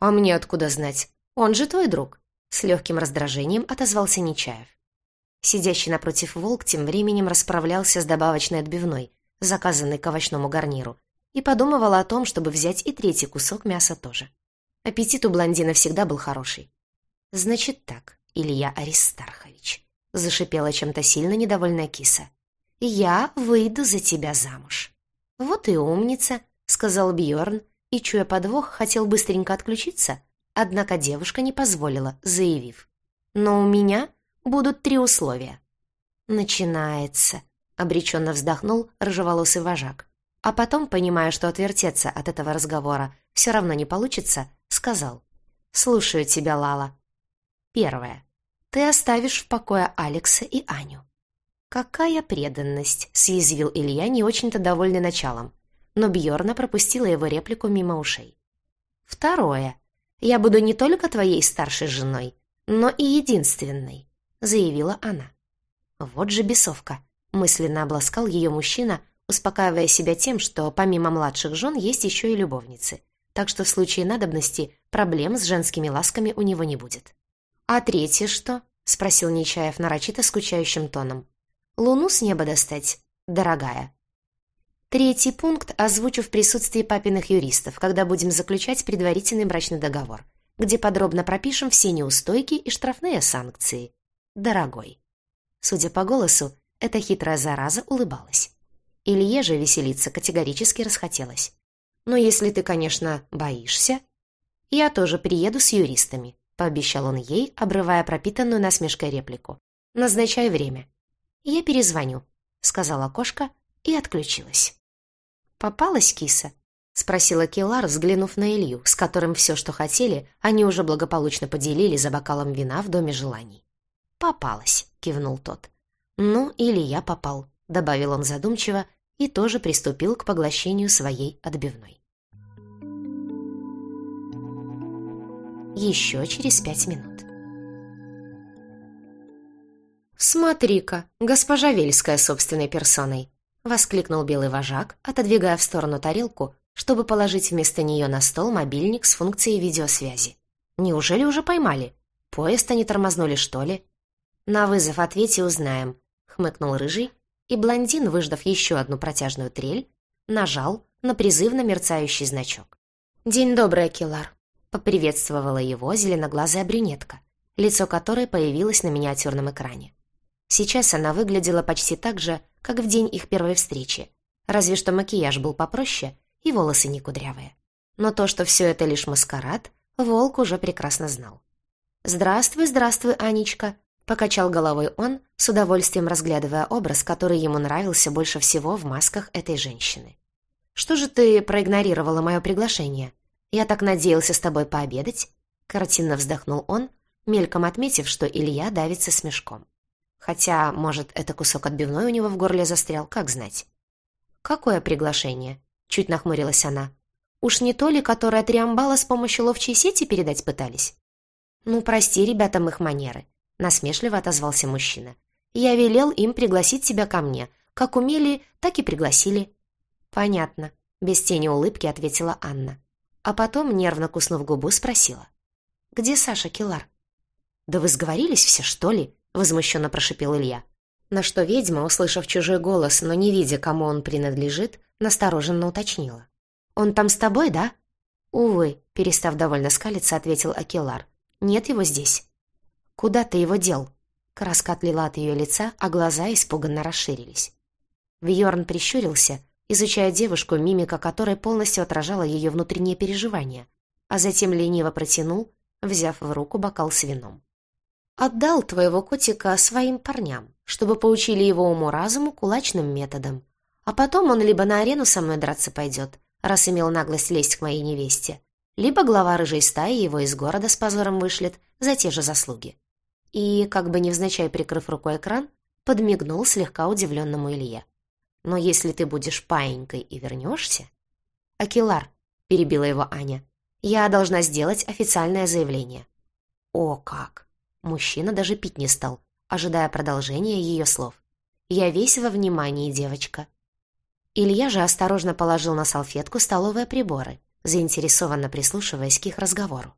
«А мне откуда знать? Он же твой друг!» С легким раздражением отозвался Нечаев. Сидящий напротив волк тем временем расправлялся с добавочной отбивной, заказанной к овощному гарниру, и подумывал о том, чтобы взять и третий кусок мяса тоже. Аппетит у блондина всегда был хороший. «Значит так, Илья Аристархович», — зашипела чем-то сильно недовольная киса. «Я выйду за тебя замуж». «Вот и умница», — сказал Бьорн, и, чуя подвох, хотел быстренько отключиться, однако девушка не позволила, заявив. «Но у меня будут три условия». «Начинается», — обреченно вздохнул рыжеволосый вожак. А потом, понимая, что отвертеться от этого разговора все равно не получится, сказал. «Слушаю тебя, Лала». Первое. Ты оставишь в покое Алекса и Аню. «Какая преданность!» — съязвил Илья, не очень-то довольный началом. Но Бьорна пропустила его реплику мимо ушей. «Второе. Я буду не только твоей старшей женой, но и единственной», — заявила она. «Вот же бесовка!» — мысленно обласкал ее мужчина, успокаивая себя тем, что помимо младших жен есть еще и любовницы, так что в случае надобности проблем с женскими ласками у него не будет. «А третье что?» — спросил Нечаев нарочито скучающим тоном. «Луну с неба достать, дорогая». Третий пункт озвучу в присутствии папиных юристов, когда будем заключать предварительный брачный договор, где подробно пропишем все неустойки и штрафные санкции. Дорогой. Судя по голосу, эта хитрая зараза улыбалась. Илье же веселиться категорически расхотелось. «Но если ты, конечно, боишься...» «Я тоже приеду с юристами», — пообещал он ей, обрывая пропитанную насмешкой реплику. «Назначай время». «Я перезвоню», — сказала кошка и отключилась. «Попалась киса?» — спросила Келар, взглянув на Илью, с которым все, что хотели, они уже благополучно поделили за бокалом вина в Доме желаний. «Попалась», — кивнул тот. «Ну, или я попал», — добавил он задумчиво и тоже приступил к поглощению своей отбивной. Еще через пять минут. «Смотри-ка, госпожа Вельская собственной персоной!» — воскликнул белый вожак, отодвигая в сторону тарелку, чтобы положить вместо нее на стол мобильник с функцией видеосвязи. «Неужели уже поймали? Поезд они тормознули, что ли?» «На вызов ответь узнаем», — хмыкнул Рыжий, и блондин, выждав еще одну протяжную трель, нажал на призывно мерцающий значок. «День добрый, Акилар», — поприветствовала его зеленоглазая брюнетка, лицо которой появилось на миниатюрном экране. Сейчас она выглядела почти так же, как в день их первой встречи, разве что макияж был попроще и волосы не кудрявые. Но то, что все это лишь маскарад, Волк уже прекрасно знал. «Здравствуй, здравствуй, Анечка», — покачал головой он, с удовольствием разглядывая образ, который ему нравился больше всего в масках этой женщины. «Что же ты проигнорировала мое приглашение? Я так надеялся с тобой пообедать?» Картинно вздохнул он, мельком отметив, что Илья давится смешком. Хотя, может, это кусок отбивной у него в горле застрял, как знать. «Какое приглашение?» — чуть нахмурилась она. «Уж не то ли, которое Триамбала с помощью ловчей сети передать пытались?» «Ну, прости ребятам их манеры», — насмешливо отозвался мужчина. «Я велел им пригласить тебя ко мне. Как умели, так и пригласили». «Понятно», — без тени улыбки ответила Анна. А потом, нервно куснув губу, спросила. «Где Саша Килар?» «Да вы сговорились все, что ли?» Возмущенно прошипел Илья. На что ведьма, услышав чужой голос, но не видя, кому он принадлежит, настороженно уточнила. «Он там с тобой, да?» «Увы», — перестав довольно скалиться, ответил Акелар. «Нет его здесь». «Куда ты его дел?» Краска отлила от ее лица, а глаза испуганно расширились. Вьорн прищурился, изучая девушку, мимика которой полностью отражала ее внутренние переживания, а затем лениво протянул, взяв в руку бокал с вином. Отдал твоего котика своим парням, чтобы поучили его уму-разуму кулачным методом. А потом он либо на арену со мной драться пойдет, раз имел наглость лезть к моей невесте, либо глава рыжей стаи его из города с позором вышлет за те же заслуги. И, как бы невзначай прикрыв рукой экран, подмигнул слегка удивленному Илье. «Но если ты будешь паинькой и вернешься...» «Акилар», — перебила его Аня, — «я должна сделать официальное заявление». «О, как!» Мужчина даже пить не стал, ожидая продолжения ее слов. «Я весь во внимании, девочка». Илья же осторожно положил на салфетку столовые приборы, заинтересованно прислушиваясь к их разговору.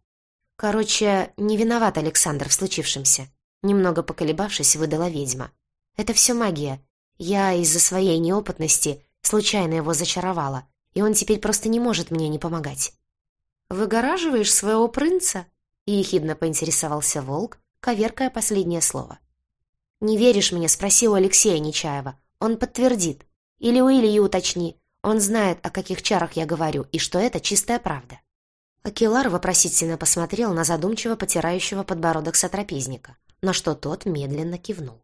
«Короче, не виноват Александр в случившемся», немного поколебавшись, выдала ведьма. «Это все магия. Я из-за своей неопытности случайно его зачаровала, и он теперь просто не может мне не помогать». «Выгораживаешь своего принца?» — ехидно поинтересовался волк, коверкая последнее слово. «Не веришь мне?» — спроси у Алексея Нечаева. Он подтвердит. Или у Ильи уточни. Он знает, о каких чарах я говорю, и что это чистая правда». Акилар вопросительно посмотрел на задумчиво потирающего подбородок сотрапезника, на что тот медленно кивнул.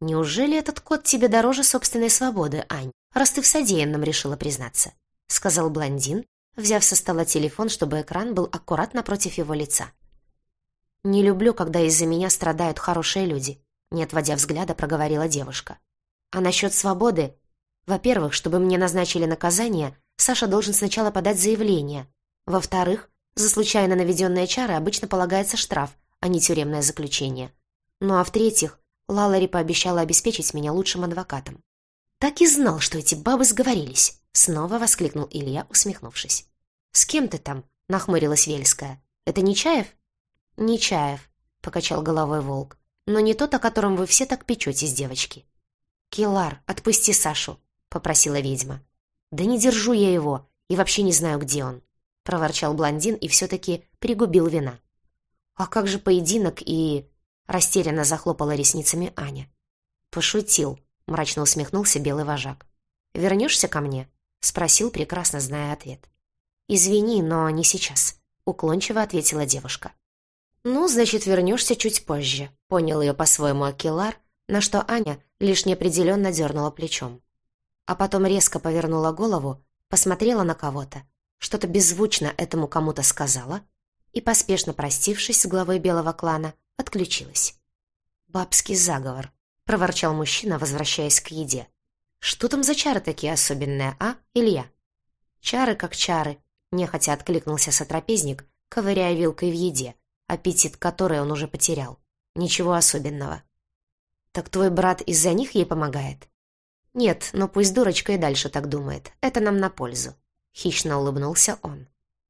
«Неужели этот кот тебе дороже собственной свободы, Ань, раз ты в содеянном решила признаться?» — сказал блондин, взяв со стола телефон, чтобы экран был аккуратно напротив его лица. «Не люблю, когда из-за меня страдают хорошие люди», не отводя взгляда, проговорила девушка. «А насчет свободы? Во-первых, чтобы мне назначили наказание, Саша должен сначала подать заявление. Во-вторых, за случайно наведенные чары обычно полагается штраф, а не тюремное заключение. Ну а в-третьих, Лалари пообещала обеспечить меня лучшим адвокатом. «Так и знал, что эти бабы сговорились!» Снова воскликнул Илья, усмехнувшись. «С кем ты там?» — нахмурилась Вельская. «Это Нечаев?» «Нечаев», — покачал головой волк, «но не тот, о котором вы все так печетесь, девочки». «Келар, отпусти Сашу», — попросила ведьма. «Да не держу я его, и вообще не знаю, где он», — проворчал блондин и все-таки пригубил вина. «А как же поединок и...» — растерянно захлопала ресницами Аня. «Пошутил», — мрачно усмехнулся белый вожак. «Вернешься ко мне?» — спросил, прекрасно зная ответ. «Извини, но не сейчас», — уклончиво ответила девушка. «Ну, значит, вернешься чуть позже», — понял ее по-своему Акилар, на что Аня лишь неопределенно дернула плечом. А потом резко повернула голову, посмотрела на кого-то, что-то беззвучно этому кому-то сказала и, поспешно простившись с главой белого клана, отключилась. «Бабский заговор», — проворчал мужчина, возвращаясь к еде. «Что там за чары такие особенные, а, Илья?» «Чары как чары», — нехотя откликнулся сотрапезник, ковыряя вилкой в еде, аппетит которой он уже потерял. «Ничего особенного». «Так твой брат из-за них ей помогает?» «Нет, но пусть дурочка и дальше так думает. Это нам на пользу». Хищно улыбнулся он.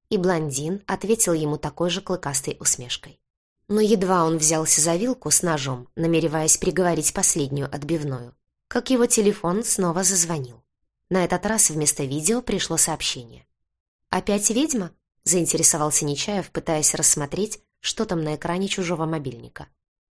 И блондин ответил ему такой же клыкастой усмешкой. Но едва он взялся за вилку с ножом, намереваясь приговорить последнюю отбивную, как его телефон снова зазвонил. На этот раз вместо видео пришло сообщение. «Опять ведьма?» — заинтересовался Нечаев, пытаясь рассмотреть, что там на экране чужого мобильника.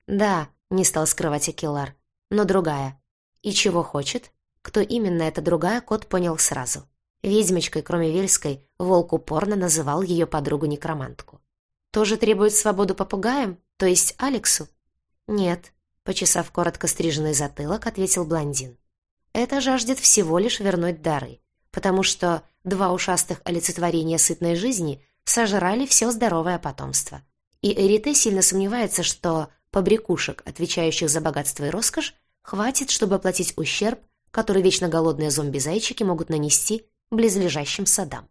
«Да», — не стал скрывать Акилар, — «но другая. И чего хочет?» Кто именно эта другая, кот понял сразу. Ведьмочкой, кроме Вельской, волк упорно называл ее подругу-некромантку. «Тоже требует свободу попугаям? То есть Алексу?» «Нет», — почесав коротко стриженный затылок, ответил блондин. «Это жаждет всего лишь вернуть дары, потому что два ушастых олицетворения сытной жизни сожрали все здоровое потомство. И Эрите сильно сомневается, что побрякушек, отвечающих за богатство и роскошь, хватит, чтобы оплатить ущерб, который вечно голодные зомби-зайчики могут нанести близлежащим садам.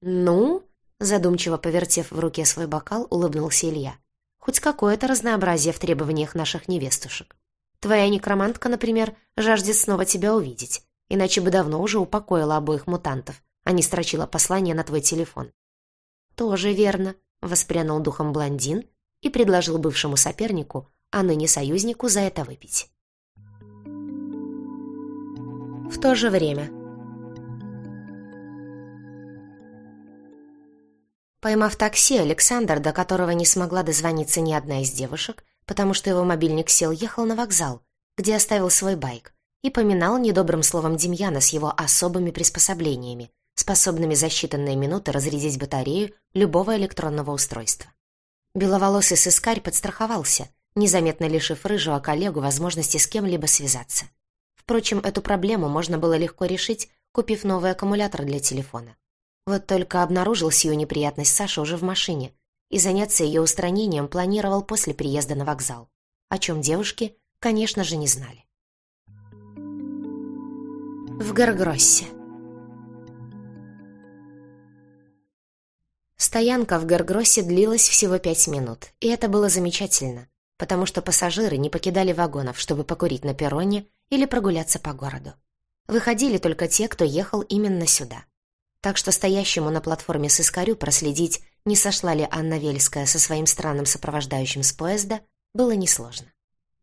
«Ну?» — задумчиво повертев в руке свой бокал, улыбнулся Илья. «Хоть какое-то разнообразие в требованиях наших невестушек. Твоя некромантка, например, жаждет снова тебя увидеть, иначе бы давно уже упокоила обоих мутантов, а не строчила послание на твой телефон». «Тоже верно», — воспрянул духом блондин и предложил бывшему сопернику, а ныне союзнику, за это выпить. В то же время. Поймав такси, Александр, до которого не смогла дозвониться ни одна из девушек, потому что его мобильник сел, ехал на вокзал, где оставил свой байк, и поминал недобрым словом Демьяна с его особыми приспособлениями, способными за считанные минуты разрядить батарею любого электронного устройства. Беловолосый сыскарь подстраховался, незаметно лишив рыжего коллегу возможности с кем-либо связаться. Впрочем, эту проблему можно было легко решить, купив новый аккумулятор для телефона. Вот только обнаружил сию неприятность Саша уже в машине, и заняться ее устранением планировал после приезда на вокзал, о чем девушки, конечно же, не знали. В Гаргроссе Стоянка в Гаргроссе длилась всего пять минут, и это было замечательно, потому что пассажиры не покидали вагонов, чтобы покурить на перроне или прогуляться по городу. Выходили только те, кто ехал именно сюда. Так что стоящему на платформе сыскарю проследить, не сошла ли Анна Вельская со своим странным сопровождающим с поезда, было несложно.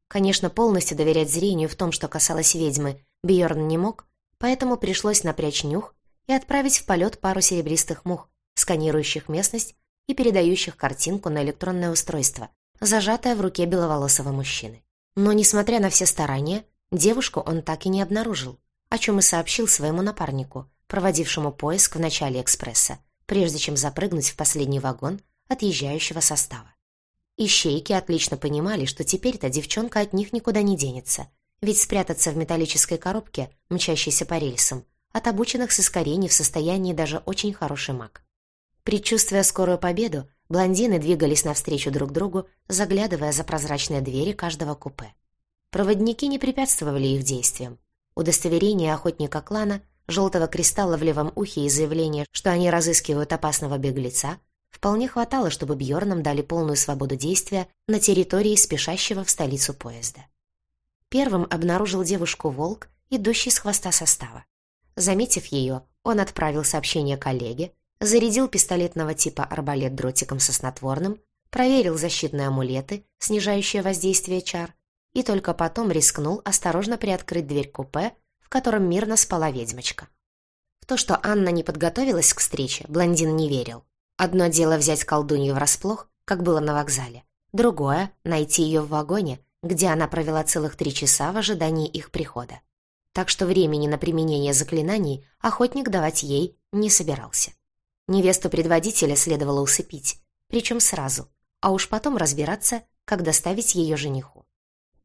Конечно, полностью доверять зрению в том, что касалось ведьмы, Бьорн не мог, поэтому пришлось напрячь нюх и отправить в полет пару серебристых мух, сканирующих местность и передающих картинку на электронное устройство, зажатое в руке беловолосого мужчины. Но, несмотря на все старания, Девушку он так и не обнаружил, о чем и сообщил своему напарнику, проводившему поиск в начале экспресса, прежде чем запрыгнуть в последний вагон отъезжающего состава. Ищейки отлично понимали, что теперь-то девчонка от них никуда не денется, ведь спрятаться в металлической коробке, мчащейся по рельсам, от обученных сыскарей не в состоянии даже очень хороший маг. Предчувствуя скорую победу, блондины двигались навстречу друг другу, заглядывая за прозрачные двери каждого купе. Проводники не препятствовали их действиям. Удостоверение охотника клана, желтого кристалла в левом ухе и заявление, что они разыскивают опасного беглеца, вполне хватало, чтобы Бьорнам дали полную свободу действия на территории спешащего в столицу поезда. Первым обнаружил девушку волк, идущий с хвоста состава. Заметив ее, он отправил сообщение коллеге, зарядил пистолетного типа арбалет дротиком со снотворным, проверил защитные амулеты, снижающие воздействие чар, и только потом рискнул осторожно приоткрыть дверь купе, в котором мирно спала ведьмочка. В то, что Анна не подготовилась к встрече, блондин не верил. Одно дело взять колдунью врасплох, как было на вокзале. Другое — найти ее в вагоне где она провела целых три часа в ожидании их прихода. Так что времени на применение заклинаний охотник давать ей не собирался. Невесту предводителя следовало усыпить, причем сразу, а уж потом разбираться, как доставить ее жениху.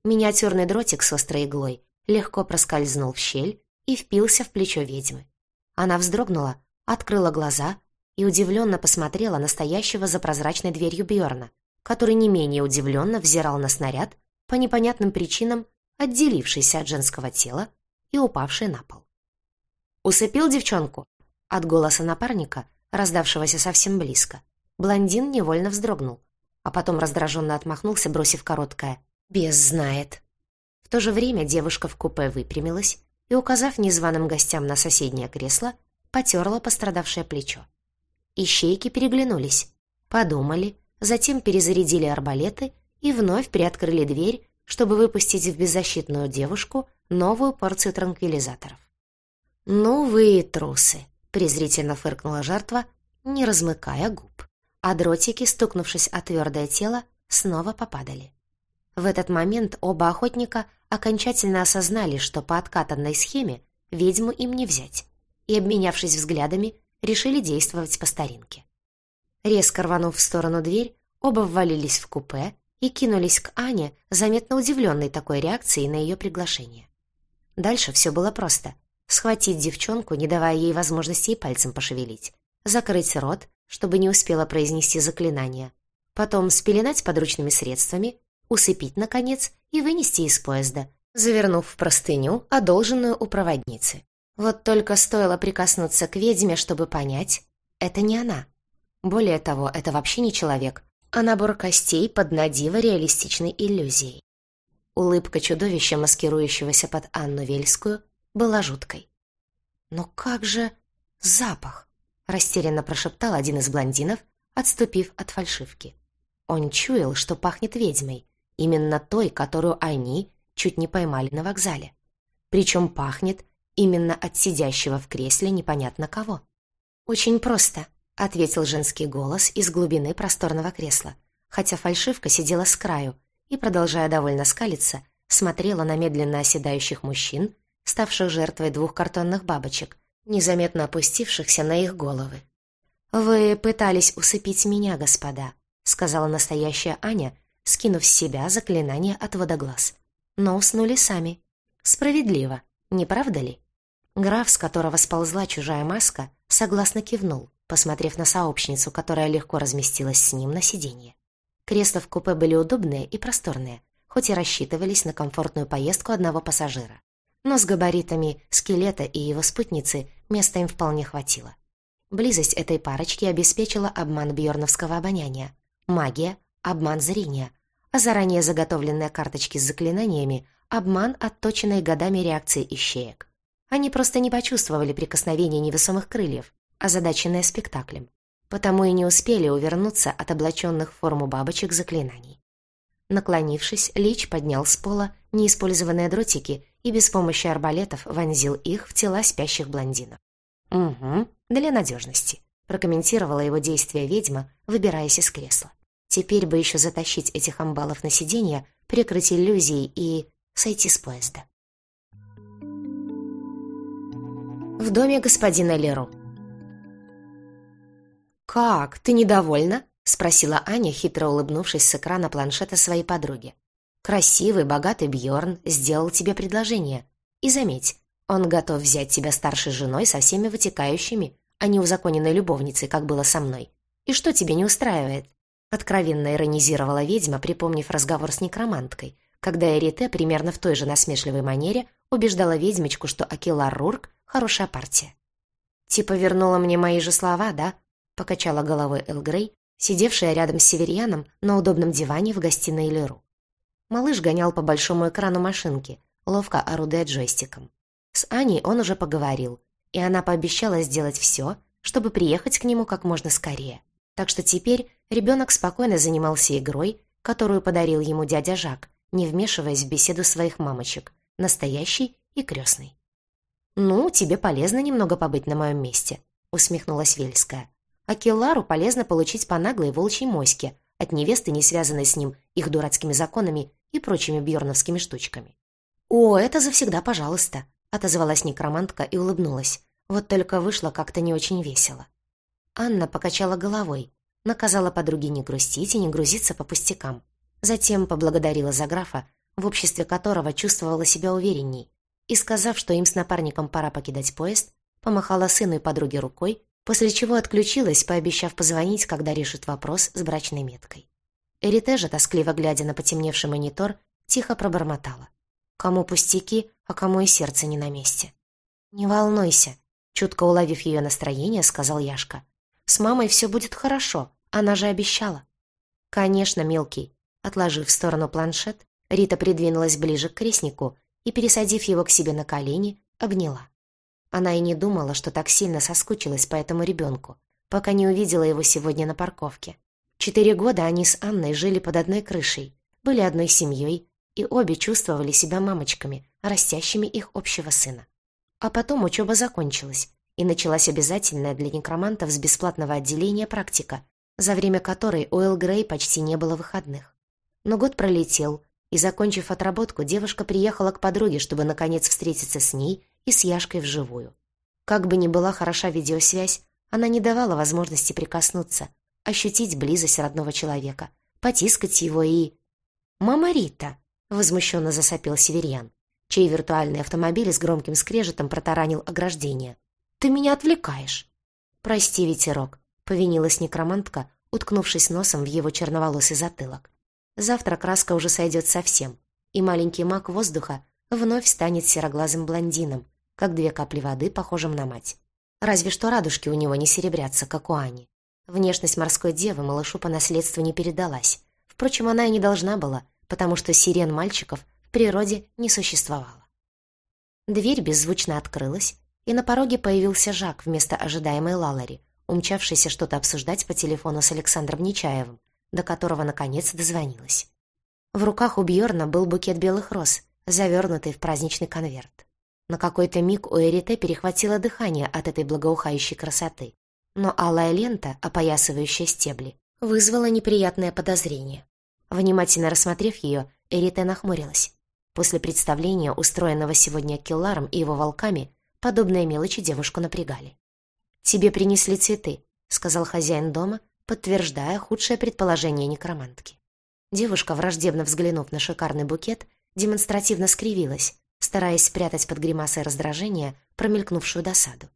Миниатюрный дротик с острой иглой легко проскользнул в щель и впился в плечо ведьмы. Она вздрогнула, открыла глаза и удивленно посмотрела на стоящего за прозрачной дверью Бьорна, который не менее удивленно взирал на снаряд, по непонятным причинам отделившийся от женского тела и упавший на пол. «Усыпил девчонку?» От голоса напарника, раздавшегося совсем близко, блондин невольно вздрогнул, а потом раздраженно отмахнулся, бросив короткое «Без знает». В то же время девушка в купе выпрямилась и, указав незваным гостям на соседнее кресло, потерла пострадавшее плечо. Ищейки переглянулись, подумали, затем перезарядили арбалеты и вновь приоткрыли дверь, чтобы выпустить в беззащитную девушку новую порцию транквилизаторов. «Ну вы трусы!» — презрительно фыркнула жертва, не размыкая губ. А дротики, стукнувшись о твердое тело, снова попадали. В этот момент оба охотника окончательно осознали, что по откатанной схеме ведьму им не взять, и, обменявшись взглядами, решили действовать по старинке. Резко рванув в сторону дверь, оба ввалились в купе и кинулись к Ане, заметно удивленной такой реакцией на ее приглашение. Дальше все было просто. Схватить девчонку, не давая ей возможности и пальцем пошевелить. Закрыть рот, чтобы не успела произнести заклинание. Потом спеленать подручными средствами, усыпить, наконец, и вынести из поезда, завернув в простыню, одолженную у проводницы. Вот только стоило прикоснуться к ведьме, чтобы понять, это не она. Более того, это вообще не человек, а набор костей под надиво реалистичной иллюзией. Улыбка чудовища, маскирующегося под Анну Вельскую, была жуткой. «Но как же запах?» — растерянно прошептал один из блондинов, отступив от фальшивки. Он чуял, что пахнет ведьмой, именно той, которую они чуть не поймали на вокзале. Причем пахнет Именно от сидящего в кресле непонятно кого. «Очень просто», — ответил женский голос из глубины просторного кресла, хотя фальшивка сидела с краю и, продолжая довольно скалиться, смотрела на медленно оседающих мужчин, ставших жертвой двух картонных бабочек, незаметно опустившихся на их головы. «Вы пытались усыпить меня, господа», — сказала настоящая Аня, скинув с себя заклинание от водоглаз. «Но уснули сами. Справедливо, не правда ли?» Граф, с которого сползла чужая маска, согласно кивнул, посмотрев на сообщницу, которая легко разместилась с ним на сиденье. Кресла в купе были удобные и просторные, хоть и рассчитывались на комфортную поездку одного пассажира. Но с габаритами скелета и его спутницы места им вполне хватило. Близость этой парочки обеспечила обман бьорновского обоняния, магия, обман зрения, а заранее заготовленные карточки с заклинаниями — обман отточенной годами реакции ищеек. Они просто не почувствовали прикосновения невесомых крыльев, озадаченные спектаклем, потому и не успели увернуться от облаченных в форму бабочек заклинаний. Наклонившись, Лич поднял с пола неиспользованные дротики и без помощи арбалетов вонзил их в тела спящих блондинов. «Угу, для надежности», — прокомментировала его действия ведьма, выбираясь из кресла. «Теперь бы еще затащить этих амбалов на сиденье, прикрыть иллюзии и сойти с поезда». в доме господина Леру. «Как, ты недовольна?» — спросила Аня, хитро улыбнувшись с экрана планшета своей подруги. «Красивый, богатый Бьорн сделал тебе предложение. И заметь, он готов взять тебя старшей женой со всеми вытекающими, а не узаконенной любовницей, как было со мной. И что тебе не устраивает?» Откровенно иронизировала ведьма, припомнив разговор с некроманткой, когда Эрите примерно в той же насмешливой манере убеждала ведьмочку, что Акилар Рурк Хорошая партия. Типа вернула мне мои же слова, да? Покачала головой Эл Грей, сидевшая рядом с Северьяном на удобном диване в гостиной Леру. Малыш гонял по большому экрану машинки, ловко орудуя джойстиком. С Аней он уже поговорил, и она пообещала сделать все, чтобы приехать к нему как можно скорее. Так что теперь ребенок спокойно занимался игрой, которую подарил ему дядя Жак, не вмешиваясь в беседу своих мамочек, настоящий и крестный. «Ну, тебе полезно немного побыть на моем месте», — усмехнулась Вельская. «А Келлару полезно получить по наглой волчьей моське от невесты, не связанной с ним их дурацкими законами и прочими бьорновскими штучками. «О, это завсегда пожалуйста», — отозвалась некромантка и улыбнулась. Вот только вышло как-то не очень весело. Анна покачала головой, наказала подруге не грустить и не грузиться по пустякам. Затем поблагодарила за графа, в обществе которого чувствовала себя уверенней, и, сказав, что им с напарником пора покидать поезд, помахала сыну и подруге рукой, после чего отключилась, пообещав позвонить, когда решит вопрос с брачной меткой. Эрите же, тоскливо глядя на потемневший монитор, тихо пробормотала. Кому пустяки, а кому и сердце не на месте. «Не волнуйся», — чутко уловив ее настроение, сказал Яшка. «С мамой все будет хорошо, она же обещала». «Конечно, мелкий». Отложив в сторону планшет, Рита придвинулась ближе к крестнику и, пересадив его к себе на колени, обняла. Она и не думала, что так сильно соскучилась по этому ребенку, пока не увидела его сегодня на парковке. Четыре года они с Анной жили под одной крышей, были одной семьей, и обе чувствовали себя мамочками, растящими их общего сына. А потом учеба закончилась, и началась обязательная для некромантов с бесплатного отделения практика, за время которой у Эл Грей почти не было выходных. Но год пролетел, и, закончив отработку, девушка приехала к подруге, чтобы, наконец, встретиться с ней и с Яшкой вживую. Как бы ни была хороша видеосвязь, она не давала возможности прикоснуться, ощутить близость родного человека, потискать его и... «Мама Рита!» — возмущенно засопел Северьян, чей виртуальный автомобиль с громким скрежетом протаранил ограждение. «Ты меня отвлекаешь!» «Прости, ветерок», — повинилась некромантка, уткнувшись носом в его черноволосый затылок. Завтра краска уже сойдет совсем, и маленький маг воздуха вновь станет сероглазым блондином, как две капли воды, похожим на мать. Разве что радужки у него не серебрятся, как у Ани. Внешность морской девы малышу по наследству не передалась. Впрочем, она и не должна была, потому что сирен мальчиков в природе не существовало. Дверь беззвучно открылась, и на пороге появился Жак вместо ожидаемой Лалари, умчавшийся что-то обсуждать по телефону с Александром Нечаевым, до которого наконец дозвонилась. В руках у Бьорна был букет белых роз, завернутый в праздничный конверт. На какой-то миг у Эрите перехватило дыхание от этой благоухающей красоты, но алая лента, опоясывающая стебли, вызвала неприятное подозрение. Внимательно рассмотрев ее, Эрите нахмурилась. После представления, устроенного сегодня Келларом и его волками, подобные мелочи девушку напрягали. «Тебе принесли цветы», — сказал хозяин дома, подтверждая худшее предположение некромантки. Девушка, враждебно взглянув на шикарный букет, демонстративно скривилась, стараясь спрятать под гримасой раздражения промелькнувшую досаду.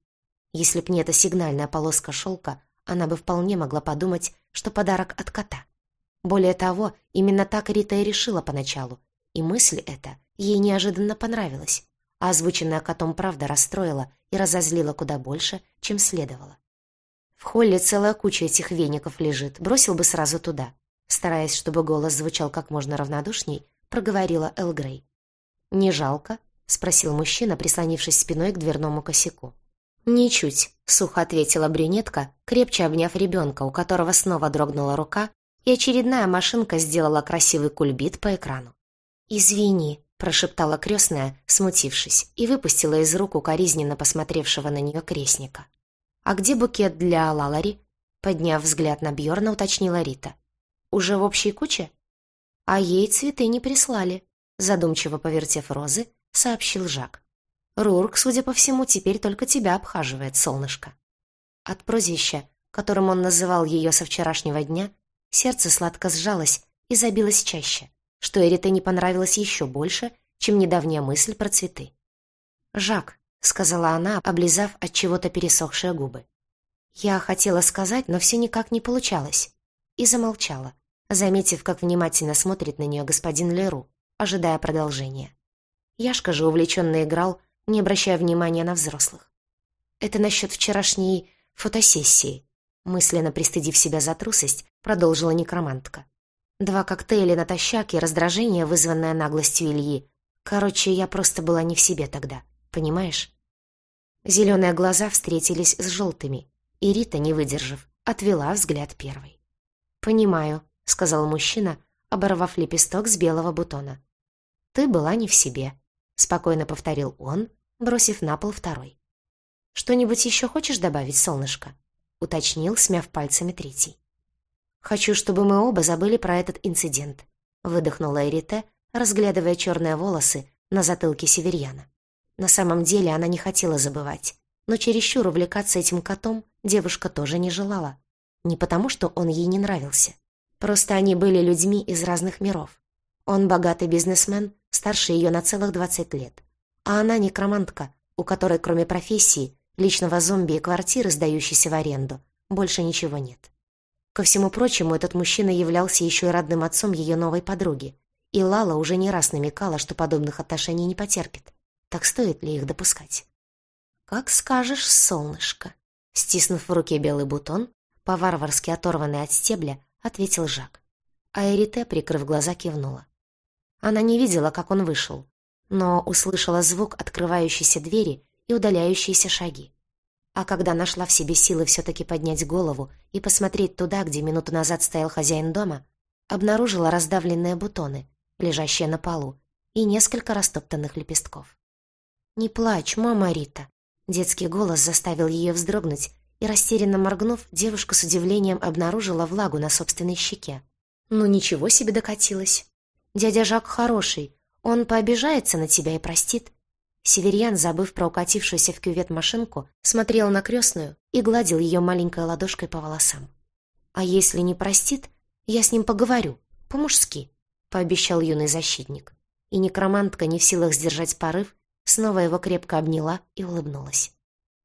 Если б не эта сигнальная полоска шелка, она бы вполне могла подумать, что подарок от кота. Более того, именно так Рита и решила поначалу, и мысль эта ей неожиданно понравилась, а озвученная котом правда расстроила и разозлила куда больше, чем следовало. В холле целая куча этих веников лежит, бросил бы сразу туда. Стараясь, чтобы голос звучал как можно равнодушней, проговорила Эл Грей. «Не жалко?» — спросил мужчина, прислонившись спиной к дверному косяку. «Ничуть», — сухо ответила брюнетка, крепче обняв ребенка, у которого снова дрогнула рука, и очередная машинка сделала красивый кульбит по экрану. «Извини», — прошептала крестная, смутившись, и выпустила из рук укоризненно посмотревшего на нее крестника. «А где букет для Лалари?» Подняв взгляд на Бьорна, уточнила Рита. «Уже в общей куче?» «А ей цветы не прислали», задумчиво повертев розы, сообщил Жак. «Рурк, судя по всему, теперь только тебя обхаживает, солнышко». От прозвища, которым он называл ее со вчерашнего дня, сердце сладко сжалось и забилось чаще, что Эрите не понравилось еще больше, чем недавняя мысль про цветы. «Жак, — сказала она, облизав от чего-то пересохшие губы. Я хотела сказать, но все никак не получалось. И замолчала, заметив, как внимательно смотрит на нее господин Леру, ожидая продолжения. Яшка же увлеченно играл, не обращая внимания на взрослых. «Это насчет вчерашней фотосессии», мысленно пристыдив себя за трусость, продолжила некромантка. Два коктейля натощак и раздражение, вызванное наглостью Ильи. Короче, я просто была не в себе тогда понимаешь?» Зеленые глаза встретились с желтыми, и Рита, не выдержав, отвела взгляд первой. «Понимаю», — сказал мужчина, оборвав лепесток с белого бутона. «Ты была не в себе», — спокойно повторил он, бросив на пол второй. «Что-нибудь еще хочешь добавить, солнышко?» — уточнил, смяв пальцами третий. «Хочу, чтобы мы оба забыли про этот инцидент», — выдохнула Эрите, разглядывая черные волосы на затылке северьяна. На самом деле она не хотела забывать, но чересчур увлекаться этим котом девушка тоже не желала. Не потому, что он ей не нравился. Просто они были людьми из разных миров. Он богатый бизнесмен, старше ее на целых 20 лет. А она некромантка, у которой кроме профессии, личного зомби и квартиры, сдающейся в аренду, больше ничего нет. Ко всему прочему, этот мужчина являлся еще и родным отцом ее новой подруги, и Лала уже не раз намекала, что подобных отношений не потерпит. Так стоит ли их допускать? «Как скажешь, солнышко!» Стиснув в руке белый бутон, по-варварски оторванный от стебля, ответил Жак. А Эрите, прикрыв глаза, кивнула. Она не видела, как он вышел, но услышала звук открывающейся двери и удаляющиеся шаги. А когда нашла в себе силы все-таки поднять голову и посмотреть туда, где минуту назад стоял хозяин дома, обнаружила раздавленные бутоны, лежащие на полу, и несколько растоптанных лепестков. «Не плачь, мама Рита!» Детский голос заставил ее вздрогнуть, и, растерянно моргнув, девушка с удивлением обнаружила влагу на собственной щеке. «Ну ничего себе докатилась! Дядя Жак хороший, он пообижается на тебя и простит». Северьян, забыв про укатившуюся в кювет машинку, смотрел на крестную и гладил ее маленькой ладошкой по волосам. «А если не простит, я с ним поговорю, по-мужски», — пообещал юный защитник. И некромантка, не в силах сдержать порыв, снова его крепко обняла и улыбнулась.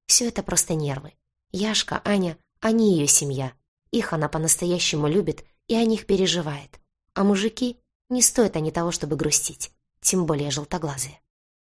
Все это просто нервы. Яшка, Аня, они ее семья. Их она по-настоящему любит и о них переживает. А мужики, не стоят они того, чтобы грустить, тем более желтоглазые.